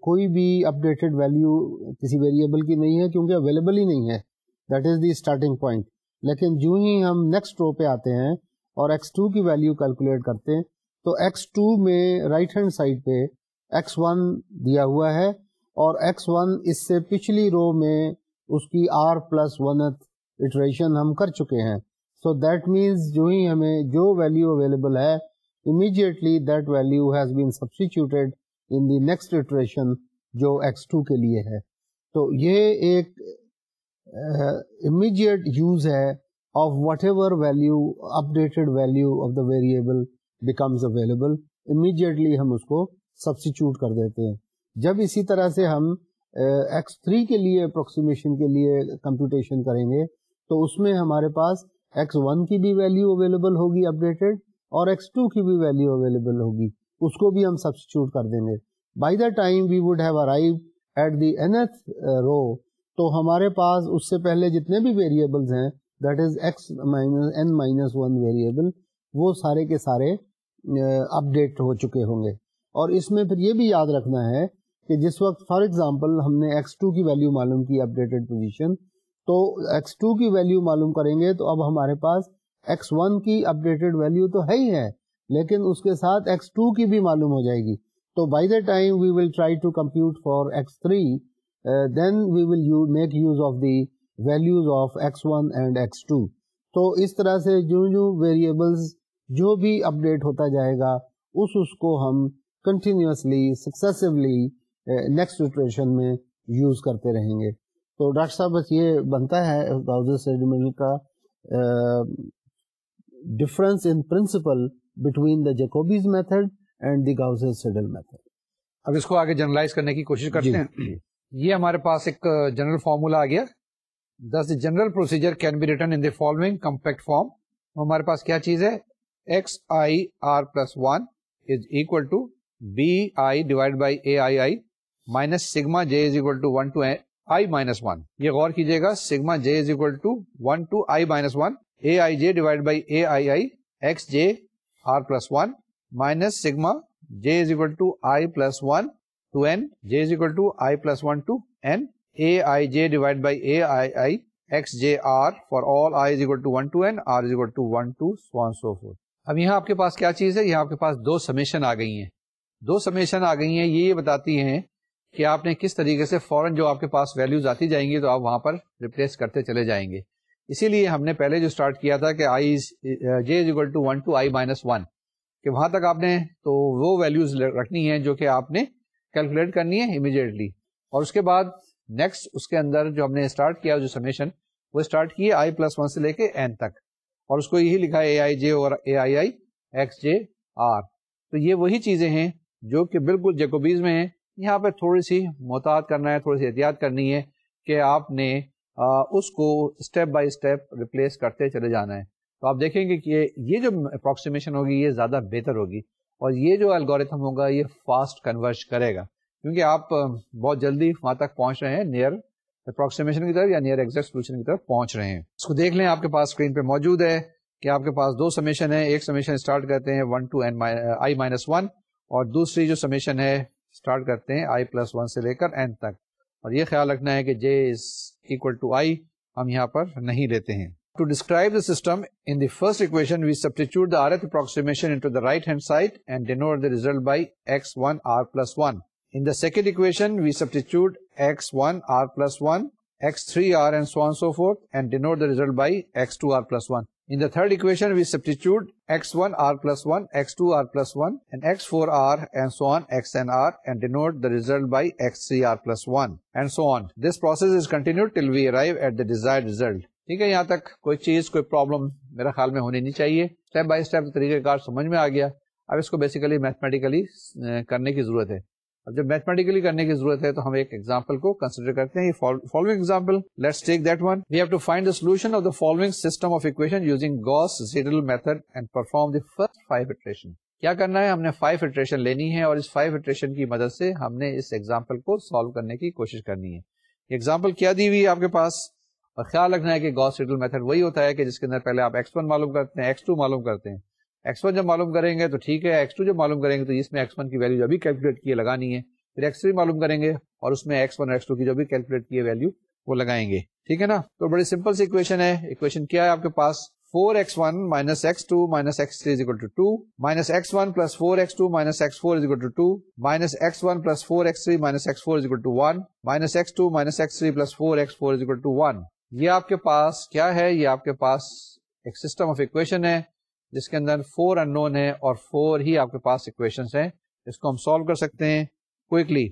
کوئی بھی اپڈیٹڈ ویلیو کسی ویریبل کی نہیں ہے کیونکہ اویلیبل ہی نہیں ہے۔ That is the starting point لیکن جو ہی ہم نیکسٹ رو پہ آتے ہیں اور ایکس ٹو کی ویلیو کیلکولیٹ کرتے ہیں، تو ایکس ٹو میں رائٹ ہینڈ سائڈ پہ ایکس ون دیا ہوا ہے اور ایکس ون اس سے پچھلی رو میں اس کی آر پلس ون اٹریشن ہم کر چکے ہیں۔ سو دیٹ مینس جو ہی ہمیں جو ویلیو اویلیبل ہے immediately that value has been substituted in the next iteration جو ایکس ٹو کے لیے ہے۔ تو یہ ایک امیجیٹ یوز ہے of whatever value updated value of the variable becomes available immediately ہم اس کو سبسٹیچیوٹ کر دیتے ہیں۔ جب اسی طرح سے ہم ایکس تھری کے لیے اپروکسیمیشن کے لیے کمپیوٹیشن کریں گے، تو اس میں ہمارے پاس ایکس ون کی بھی ویلو اویلیبل ہوگی اپڈیٹڈ اور ایکس ٹو کی بھی ویلو اویلیبل ہوگی۔ اس کو بھی ہم سبسٹیچیوٹ کر دیں گے۔ By the time we would have arrive at the row تو ہمارے پاس اس سے پہلے جتنے بھی ویریبلس ہیں that is x minus n minus one variable وہ سارے کے سارے uh, اپ ڈیٹ ہو چکے ہوں گے۔ اور اس میں پھر یہ بھی یاد رکھنا ہے کہ جس وقت فار ایگزامپل ہم نے ایکس ٹو کی ویلو معلوم کی اپ ڈیٹڈ پوزیشن تو ایکس ٹو کی ویلو معلوم کریں گے تو اب ہمارے پاس ایکس ون کی اپڈیٹڈ ویلو تو ہے ہی ہے۔ لیکن اس کے ساتھ ایکس ٹو کی بھی معلوم ہو جائے گی۔ تو by the time we will try to compute for x three then we will make use of the values of x one and x two تو اس طرح سے جو جو ویریبلس جو بھی اپڈیٹ ہوتا جائے گا، اس اس کو ہم کنٹینیوسلی سکسیسولی نیکسٹ سچویشن میں یوز کرتے رہیں گے۔ تو ڈاکٹر صاحب، بس یہ بنتا ہے کا difference in principle between the Jacobi's method and the Seidel method اب اس کو آگے جنرلائز کرنے کی کوشش کرتے جی. ہیں۔ یہ ہمارے پاس ایک جنرل فارمولا آ گیا۔ This general procedure can be written in following compact form ہمارے پاس کیا چیز ہے؟ X i r plus one is equal to b i divide by a i i minus sigma j is equal to one to i minus one یہ غور کیجیے گا۔ Sigma j is equal to one to i minus one a i j divide by a i i x j r plus one minus sigma j is equal to i plus one to n j is equal to i plus one to n a i j divide by a i i x j r for all i is equal to one to n r is equal to one two so so forth اب یہاں آپ کے پاس کیا چیز ہے؟ یہاں آپ کے پاس دو سمیشن آ گئی ہیں۔ دو سمیشن آ گئی ہیں، یہ بتاتی ہیں کہ آپ نے کس طریقے سے فوراً جو آپ کے پاس ویلوز آتی جائیں گی تو آپ وہاں پر ریپلیس کرتے چلے جائیں گے۔ اسی لیے ہم نے پہلے جو اسٹارٹ کیا تھا کہ i j is equal to one to i minus one کہ وہاں تک آپ نے تو وہ ویلوز رکھنی ہے جو کہ آپ نے کیلکولیٹ کرنی ہے امیڈیٹلی اور اس کے بعد نیکسٹ اس کے اندر جو ہم نے اسٹارٹ کیا جو سمیشن وہ اسٹارٹ کی آئی پلس ون سے لے کے این تک. اور اس کو یہی لکھا ہے اے آئی جے اور اے آئی آئی ایکس جے آر تو یہ وہی چیزیں ہیں جو کہ بالکل جیکوبیز میں ہیں. یہاں پہ تھوڑی سی محتاط کرنا ہے، تھوڑی سی احتیاط کرنی ہے کہ آپ نے اس کو اسٹیپ بائی اسٹیپ ریپلیس کرتے چلے جانا ہے۔ تو آپ دیکھیں گے کہ یہ جو اپروکسیمیشن ہوگی، یہ زیادہ بہتر ہوگی اور یہ جو الگوریتھم ہوگا، یہ فاسٹ کنورش کرے گا۔ کیونکہ آپ بہت جلدی وہاں تک پہنچ رہے ہیں نیئر اپروکسیمیشن کی طرف یا نیئر ایگزیکٹ سولوشن کی طرف پہنچ رہے ہیں۔ اس کو دیکھ لیں، آپ کے پاس اسکرین پہ موجود ہے کہ آپ کے پاس دو سمیشن ہے ایک سمیشن اسٹارٹ کرتے ہیں one to i minus one اور دوسری جو سمیشن ہے اسٹارٹ کرتے ہیں آئی پلس ون سے لے کر این تک۔ اور یہ خیال رکھنا ہے کہ جے از اکول ٹو آئی ہم یہاں پر نہیں لیتے ہیں۔ To describe the system in the first equation we substitute the r th approximation in to the right hand side and denote the result by x one r plus one in the second equation we substitute x one r plus one x three r and so on so forth and denote the result by x two r plus one In the third equation, we substitute x1 r plus 1, x2 r plus 1, and x4 r and so on xn r and denote the result by x3 r plus 1 and so on. This process is continued till we arrive at the desired result. ٹھیک ہے یہاں تک کوئی چیز کوئی پرابلم میرا خیال میں ہونی نہیں چاہیے اسٹیپ بائی اسٹیپ طریقہ کار سمجھ میں آ گیا اب اس کو بیسیکلی میتھمیٹیکلی کرنے کی ضرورت ہے اب جب میتھمیٹیکلی کرنے کی ضرورت ہے تو ہم ایک ایگزامپل کو کنسیڈر کرتے ہیں۔ Following example let's take that one we have to find the solution of the following system of equation using Gauss Seidel method and perform the first five iteration کیا کرنا ہے؟ ہم نے فائیو اٹریشن لینی ہے اور اس فائیو اٹریشن کی مدد سے ہم نے اس ایگزامپل کو سالو کرنے کی کوشش کرنی ہے۔ ایگزامپل کیا دی ہوئی آپ کے پاس؟ اور خیال رکھنا ہے کہ گوس سیڈل میتھڈ وہی ہوتا ہے کہ جس کے اندر پہلے آپ ایکس ون معلوم کرتے ہیں ایکس ٹو معلوم کرتے ہیں۔ ایکس ون جب معلوم کریں گے تو ٹھیک ہے ایکس ٹو جب معلوم کریں گے تو اس میں ایکس ون کی ویلو ابھی کیلکولیٹ کی لگانی ہے، پھر ایکس تھری معلوم کریں گے اور اس میں ایکس ون ایکس ٹو کی جو بھی کیلکولیٹ کی ویلو وہ لگائیں گے۔ ٹھیک ہے نا؟ تو بڑی سمپل سی اکویشن ہے۔ اکویشن کیا ہے آپ کے پاس؟ Four x one minus x two minus x three to two minus x one plus four x two minus x four to two minus x one plus four x three minus x four to one minus x two minus یہ آپ کے پاس کیا ہے؟ یہ آپ کے پاس ایک سسٹم آف اکویشن ہے۔ جس کے اندر فور ان نون ہے اور فور ہی آپ کے پاس اکویشن ہیں، اس کو ہم سالو کر سکتے ہیں کوئکلی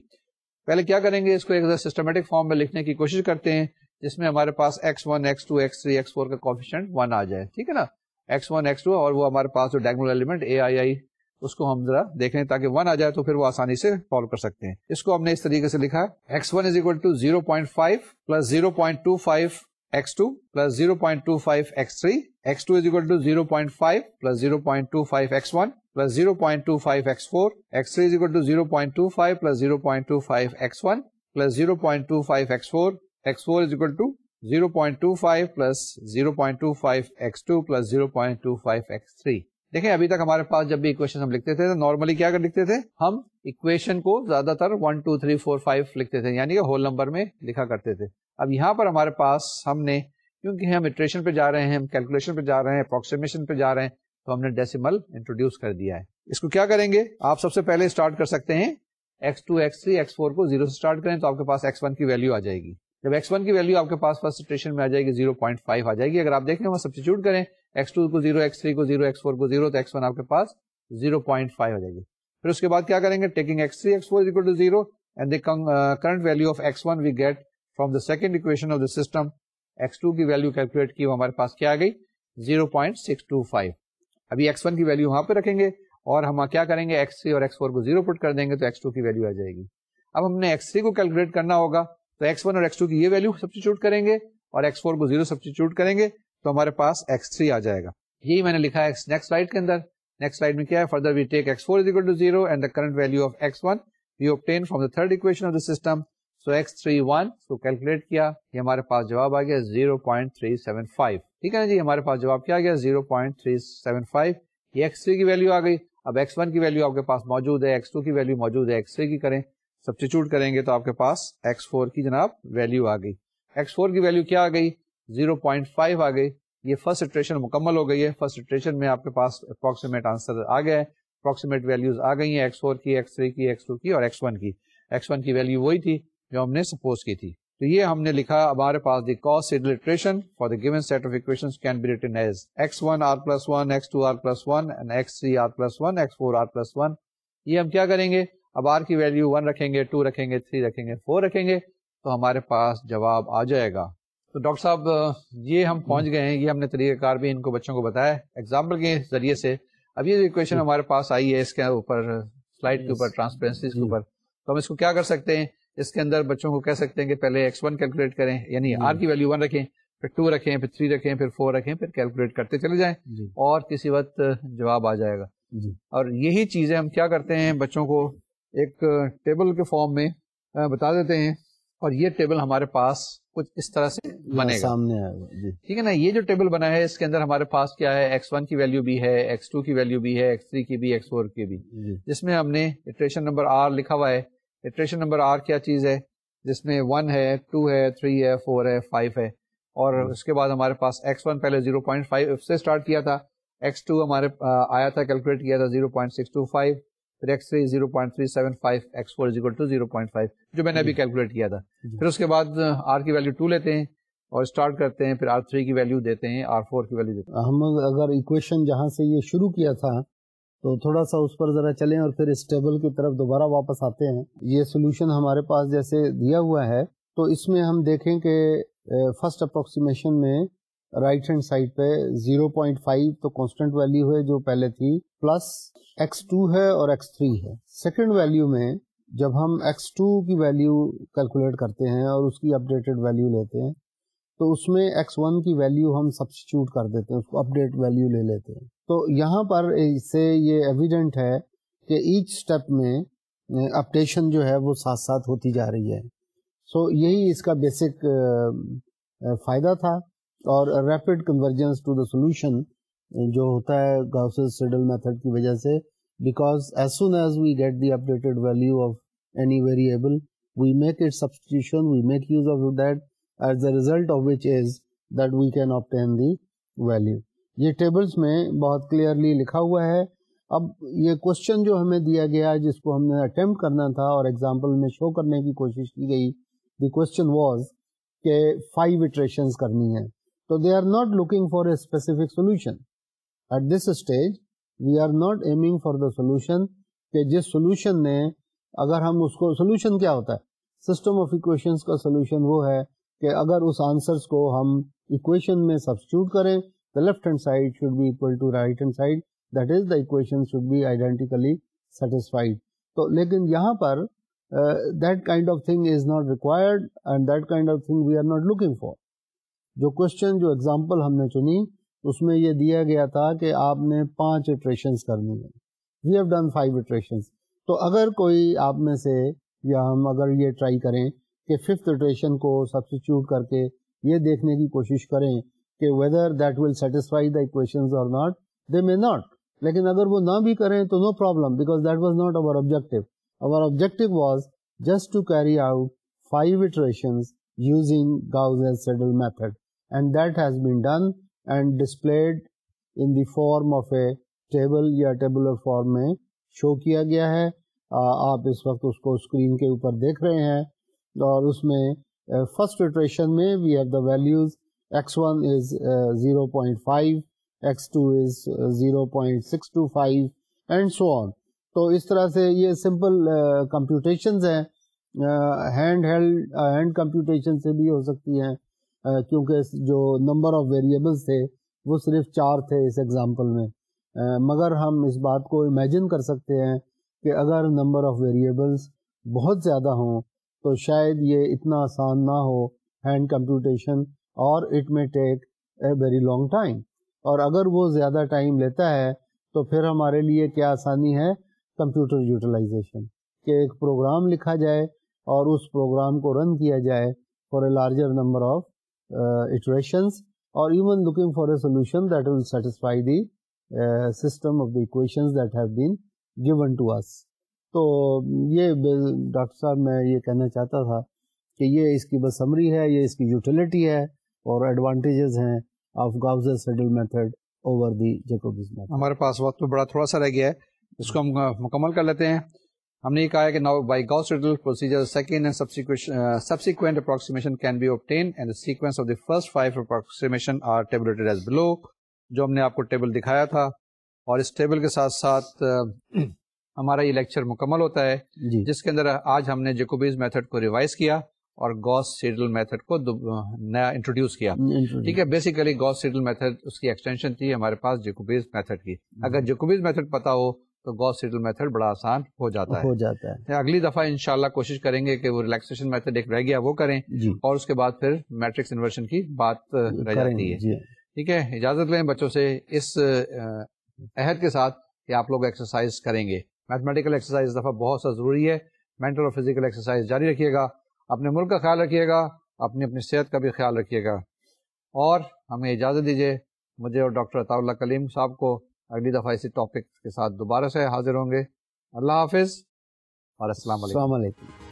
پہلے کیا کریں گے؟ اس کو ایک سسٹمیٹک فارم میں لکھنے کی کوشش کرتے ہیں، جس میں ہمارے پاس x one x two x three x four کا کوفیشنٹ ون آ جائے، ٹھیک ہے نا؟ ایکس ون ایکس ٹو اور وہ ہمارے پاس جو ڈائگنل ایلیمنٹ اے آئی آئی اس کو ہم ذرا دیکھیں تاکہ ون آ جائے تو پھر وہ آسانی سے سالو کر سکتے ہیں۔ اس کو ہم نے اس طریقے سے لکھا x one is equal to zero point five plus zero point two five x two plus zero point two five x three x two is equal to zero point five plus zero point two five x one plus 0.25 x4, x3 is equal to 0.25 plus 0.25 x1 plus 0.25 x4, x4 is equal to 0.25 plus 0.25 x2 plus 0.25 x3 دیکھیں ابھی تک ہمارے پاس جب بھی اکویشن ہم لکھتے تھے تو نارملی کیا کر لکھتے تھے ہم اکویشن کو زیادہ تر 1 2 3 4 5 لکھتے تھے یعنی کہ ہول نمبر میں لکھا کرتے تھے اب یہاں پر ہمارے پاس ہم نے، کیونکہ ہم اٹریشن پہ جا رہے ہیں، ہم کیلکولیشن پہ جا رہے ہیں، اپروکسیمیشن پہ جا رہے ہیں، تو ہم نے ڈیسیمل انٹروڈیوس کر دیا ہے۔ اس کو کیا کریں گے؟ آپ سب سے پہلے اسٹارٹ کر سکتے ہیں۔ X two x three x four کو زیرو سے اسٹارٹ کریں تو آپ کے پاس ایکس ون کی ویلو آ جائے گی۔ جب ایکس ون کی ویلو آپ کے پاس فرسٹ اسٹیشن میں آ جائے گی زیرو پوائنٹ فائیو آ جائے گی۔ اگر آپ دیکھیں وہ سبسٹیچیوٹ کریں ایکس ٹو کو زیرو ایکس تھری کو زیرو ایکس فور کو زیرو تو ایکس ون آپ کے پاس زیرو پوائنٹ فائیو آ جائے گی۔ پھر اس کے بعد کیا کریں گے؟ Taking x three x four to zero and the current value of x one we get from the second equation of the system x two کی ویلو کیلکولیٹ کی، وہ ہمارے پاس کیا آ گئی؟ Zero point six two five ابھی ایکس ون کی ویلو وہاں پہ رکھیں گے اور ہم کیا کریں گے؟ ایکس تھری اور ایکس فور کو زیرو پٹ کر دیں گے تو ایکس ٹو کی ویلو آ جائے گی. اب ہم نے ایکس تھری کو کیلکولیٹ کرنا ہوگا تو ایکس ون اور ایکس ٹو کی یہ ویلو سبسٹیچیوٹ کریں گے اور ایکس فور کو زیرو سبسٹیچیوٹ کریں گے تو ہمارے پاس ایکس تھری آ جائے گا. یہی میں نے لکھا ہے نیکسٹ سلائڈ کے اندر. نیکسٹ سلائڈ میں کیا ہے؟ Further we take x four is equal to zero and the current value of x one we obtain from the third equation of the system so x three one کو کیلکولیٹ کیا، یہ ہمارے پاس جواب آ گیا zero point three seven five. ٹھیک ہے نا جی؟ ہمارے پاس جواب کیا گیا؟ Zero point three seven five. یہ ایکس تھری کی ویلو آ گئی۔ اب ایکس ون کی ویلو آپ کے پاس موجود ہے، ایکس ٹو کی ویلو موجود ہے، ایکس تھری کی کریں۔ سبسٹیچیوٹ کریں گے تو آپ کے پاس ایکس فور کی جناب ویلو آ گئی۔ ایکس فور کی ویلو کیا آ گئی؟ زیرو پوائنٹ فائیو آ گئی۔ یہ فرسٹ اٹریشن مکمل ہو گئی ہے۔ فرسٹ اٹریشن میں آپ کے پاس اپروکسیمیٹ آنسر آ گیا ہے۔ اپروکسیمیٹ ویلوز آ گئی ہیں ایکس فور کی، ایکس تھری کی، ایکس ٹو کی اور ایکس ون کی۔ ایکس ون کی ویلو وہی تھی۔ جو ہم نے سپوز کی تھی۔ تو یہ ہم نے لکھا ہمارے پاس the Gauss iteration for the given set of equation can be written as x one r plus one x two r plus one and x three r plus one x four r plus one یہ ہم کیا کریں گے؟ اب آر کی ویلو ون رکھیں گے ٹو رکھیں گے تھری رکھیں گے فور رکھیں گے تو ہمارے پاس جواب آ جائے گا۔ تو ڈاکٹر صاحب یہ ہم پہنچ گئے ہیں یہ ہم نے طریقہ کار بھی ان کو بچوں کو بتایا ایگزامپل کے ذریعے سے۔ اب یہ اکویشن ہمارے پاس آئی ہے اس کے اوپر سلائڈ کے اوپر ٹرانسپیرنسی کے اوپر۔ تو ہم اس کو کیا کر سکتے ہیں؟ اس کے اندر بچوں کو کہہ سکتے ہیں کہ پہلے ایکس ون کیلکولیٹ کریں یعنی آر کی ویلو ون رکھیں پھر ٹو رکھیں پھر تھری رکھیں پھر فور رکھیں پھر کیلکولیٹ کرتے چلے جائیں جی۔ اور کسی وقت جواب آ جائے گا۔ جی۔ اور یہی چیزیں ہم کیا کرتے ہیں بچوں کو ایک ٹیبل کے فارم میں بتا دیتے ہیں اور یہ ٹیبل ہمارے پاس کچھ اس طرح سے بنے گا۔ سامنے جی۔ ٹھیک ہے نا؟ یہ جو ٹیبل بنا ہے اس کے اندر ہمارے پاس کیا ہے؟ ایکس ون کی ویلو بھی ہے ایکس ٹو کی ویلو بھی ہے ایکس تھری کی بھی ایکس فور کی بھی۔ جی۔ جس میں ہم نے اٹریشن نمبر آر لکھا ہوا ہے اٹریشن نمبر آر کیا چیز ہے؟ جس میں ون ہے ٹو ہے تھری ہے فور ہے فائیو ہے۔ اور جی۔ اس کے بعد ہمارے پاس ایکس ون پہلے زیرو پوائنٹ فائیو سے اسٹارٹ کیا تھا۔ ایکس ٹو ہمارے آیا تھا کیلکولیٹ کیا تھا zero point six two five پھر x three zero point three seven five x four to zero point five جو میں نے ابھی کیلکولیٹ کیا تھا۔ جی۔ پھر اس کے بعد آر کی ویلو ٹو لیتے ہیں اور اسٹارٹ کرتے ہیں پھر آر تھری کی ویلو دیتے ہیں آر فور کی ویلو دیتے ہیں۔ ہم اگر اکویشن جہاں سے یہ شروع کیا تھا تو تھوڑا سا اس پر ذرا چلیں اور پھر اس ٹیبل کی طرف دوبارہ واپس آتے ہیں۔ یہ سولوشن ہمارے پاس جیسے دیا ہوا ہے، تو اس میں ہم دیکھیں کہ فرسٹ اپروکسیمیشن میں رائٹ ہینڈ سائڈ پہ 0.5 تو کانسٹنٹ ویلیو ہے جو پہلے تھی پلس ایکس ٹو ہے اور ایکس تھری ہے۔ سیکنڈ ویلیو میں جب ہم ایکس ٹو کی ویلیو کیلکولیٹ کرتے ہیں اور اس کی اپڈیٹڈ ویلیو لیتے ہیں، تو اس میں ایکس ون کی ویلیو ہم سبسٹیچیوٹ کر دیتے ہیں، اس کو اپڈیٹ ویلیو لے لیتے ہیں۔ تو یہاں پر اس سے یہ ایویڈنٹ ہے کہ ایچ اسٹیپ میں اپڈیشن جو ہے وہ ساتھ ساتھ ہوتی جا رہی ہے۔ سو so, یہی اس کا بیسک فائدہ تھا اور rapid convergence to the solution جو ہوتا ہے گاؤسز سیڈل میتھڈ کی وجہ سے because as soon as we get the updated value of any variable we make it substitution we make use of that as the result of which is that we can obtain the value یہ ٹیبلس میں بہت کلیئرلی لکھا ہوا ہے۔ اب یہ کوشچن جو ہمیں دیا گیا، جس کو ہم نے اٹمپٹ کرنا تھا اور ایگزامپل میں شو کرنے کی کوشش کی گئی دی کوشچن واز کہ فائیو اٹریشنز کرنی ہے تو they are not looking for a specific solution at this stage we are not aiming for the solution کہ جس سولوشن نے، اگر ہم اس کو سولوشن کیا ہوتا ہے؟ سسٹم آف اکویشنس کا سولوشن وہ ہے کہ اگر اس آنسرس کو ہم اکویشن میں سبسٹیوٹ کریں the left hand side should be equal to right hand side that is the equation should be identically satisfied تو لیکن یہاں پر that kind of thing is not required and that kind of thing we are not looking for جو کوشچن جو ایگزامپل ہم نے چنی اس میں یہ دیا گیا تھا کہ آپ نے پانچ اٹریشنس کرنی ہے we have done five iterations تو اگر کوئی آپ میں سے یا ہم اگر یہ ٹرائی کریں کہ ففتھ اٹریشن کو سبسٹیچیوٹ کر کے یہ دیکھنے کی کوشش کریں کہ whether that will satisfy the equations اور ناٹ دے مے ناٹ لیکن اگر وہ نہ بھی کریں تو no problem because that was not our objective our objective was just to carry out five iterations using Gauss Seidel method and that has been done and displayed in the form of a table یا ٹیبلر فارم میں شو کیا گیا ہے. آپ اس وقت اس کو اسکرین کے اوپر دیکھ رہے ہیں اور اس میں فرسٹ اٹریشن میں we have the values x one is zero point five x two is zero point six two five and so on تو اس طرح سے یہ سمپل کمپیوٹیشنز uh, ہیں. ہینڈ ہیلڈ ہینڈ کمپیوٹیشن سے بھی ہو سکتی ہیں. Uh, کیونکہ جو نمبر آف ویریبلس تھے، وہ صرف چار تھے اس ایگزامپل میں. Uh, مگر ہم اس بات کو امیجن کر سکتے ہیں کہ اگر نمبر آف ویریبلس بہت زیادہ ہوں، تو شاید یہ اتنا آسان نہ ہو ہینڈ کمپیوٹیشن اور it may take a very long time اور اگر وہ زیادہ ٹائم لیتا ہے، تو پھر ہمارے لیے کیا آسانی ہے؟ کمپیوٹر یوٹیلائزیشن، کہ ایک پروگرام لکھا جائے اور اس پروگرام کو رن کیا جائے for a larger number of iterations اور even looking for a solution that will satisfy the system of the equations that have been given to us تو یہ ڈاکٹر صاحب، میں یہ کہنا چاہتا تھا کہ یہ اس کی بس سمری ہے، یہ اس کی یوٹیلیٹی ہے۔ اور ایڈوانٹیجز ہیں of Gauss Seidel method over the Jacobi's method ہمارے پاس وقت تو بڑا تھوڑا سا رہ گیا ہے اس کو ہم مکمل کر لیتے ہیں۔ ہم نے یہ کہا ہے کہ now by Gauss Seidel procedure second subsequent approximation can be obtain and sequence of the first five approximation are tabulated as below جو ہم نے آپ کو ٹیبل دکھایا تھا۔ اور اس ٹیبل کے ساتھ ساتھ ہمارا یہ لیکچر مکمل ہوتا ہے جی۔ جس کے اندر آج ہم نے جیکوبیز میتھڈ کو ریوائز کیا۔ اور گوس سیڈل میتھڈ کو نیا انٹروڈیوس کیا۔ ٹھیک ہے بیسیکلی گوس سیڈل میتھڈ اس کی ایکسٹینشن تھی ہمارے پاس جیکوبیز میتھڈ کی۔ اگر جیکوبیز میتھڈ پتا ہو تو گوس سیڈل میتھڈ بڑا آسان ہو جاتا ہے۔ ہو جاتا ہے۔ اگلی دفعہ انشاءاللہ کوشش کریں گے کہ وہ ریلیکسیشن میتھڈ ایک رہ گیا وہ کریں جی۔ اور اس کے بعد پھر میٹرکس انورشن کی بات رہ جاتی ہے۔ جی۔ ٹھیک ہے اجازت لیں بچوں سے اس عہد کے ساتھ کہ آپ لوگ ایکسرسائز کریں گے۔ میتھمیٹیکل ایکسرسائز دفعہ بہت سا ضروری ہے۔ مینٹل اور فزیکل ایکسرسائز جاری رکھیے گا۔ اپنے ملک کا خیال رکھیے گا، اپنی اپنی صحت کا بھی خیال رکھیے گا۔ اور ہمیں اجازت دیجیے مجھے اور ڈاکٹر عطا اللہ کلیم صاحب کو اگلی دفعہ اسی ٹاپک کے ساتھ دوبارہ سے حاضر ہوں گے۔ اللہ حافظ۔ اور السلام علیکم۔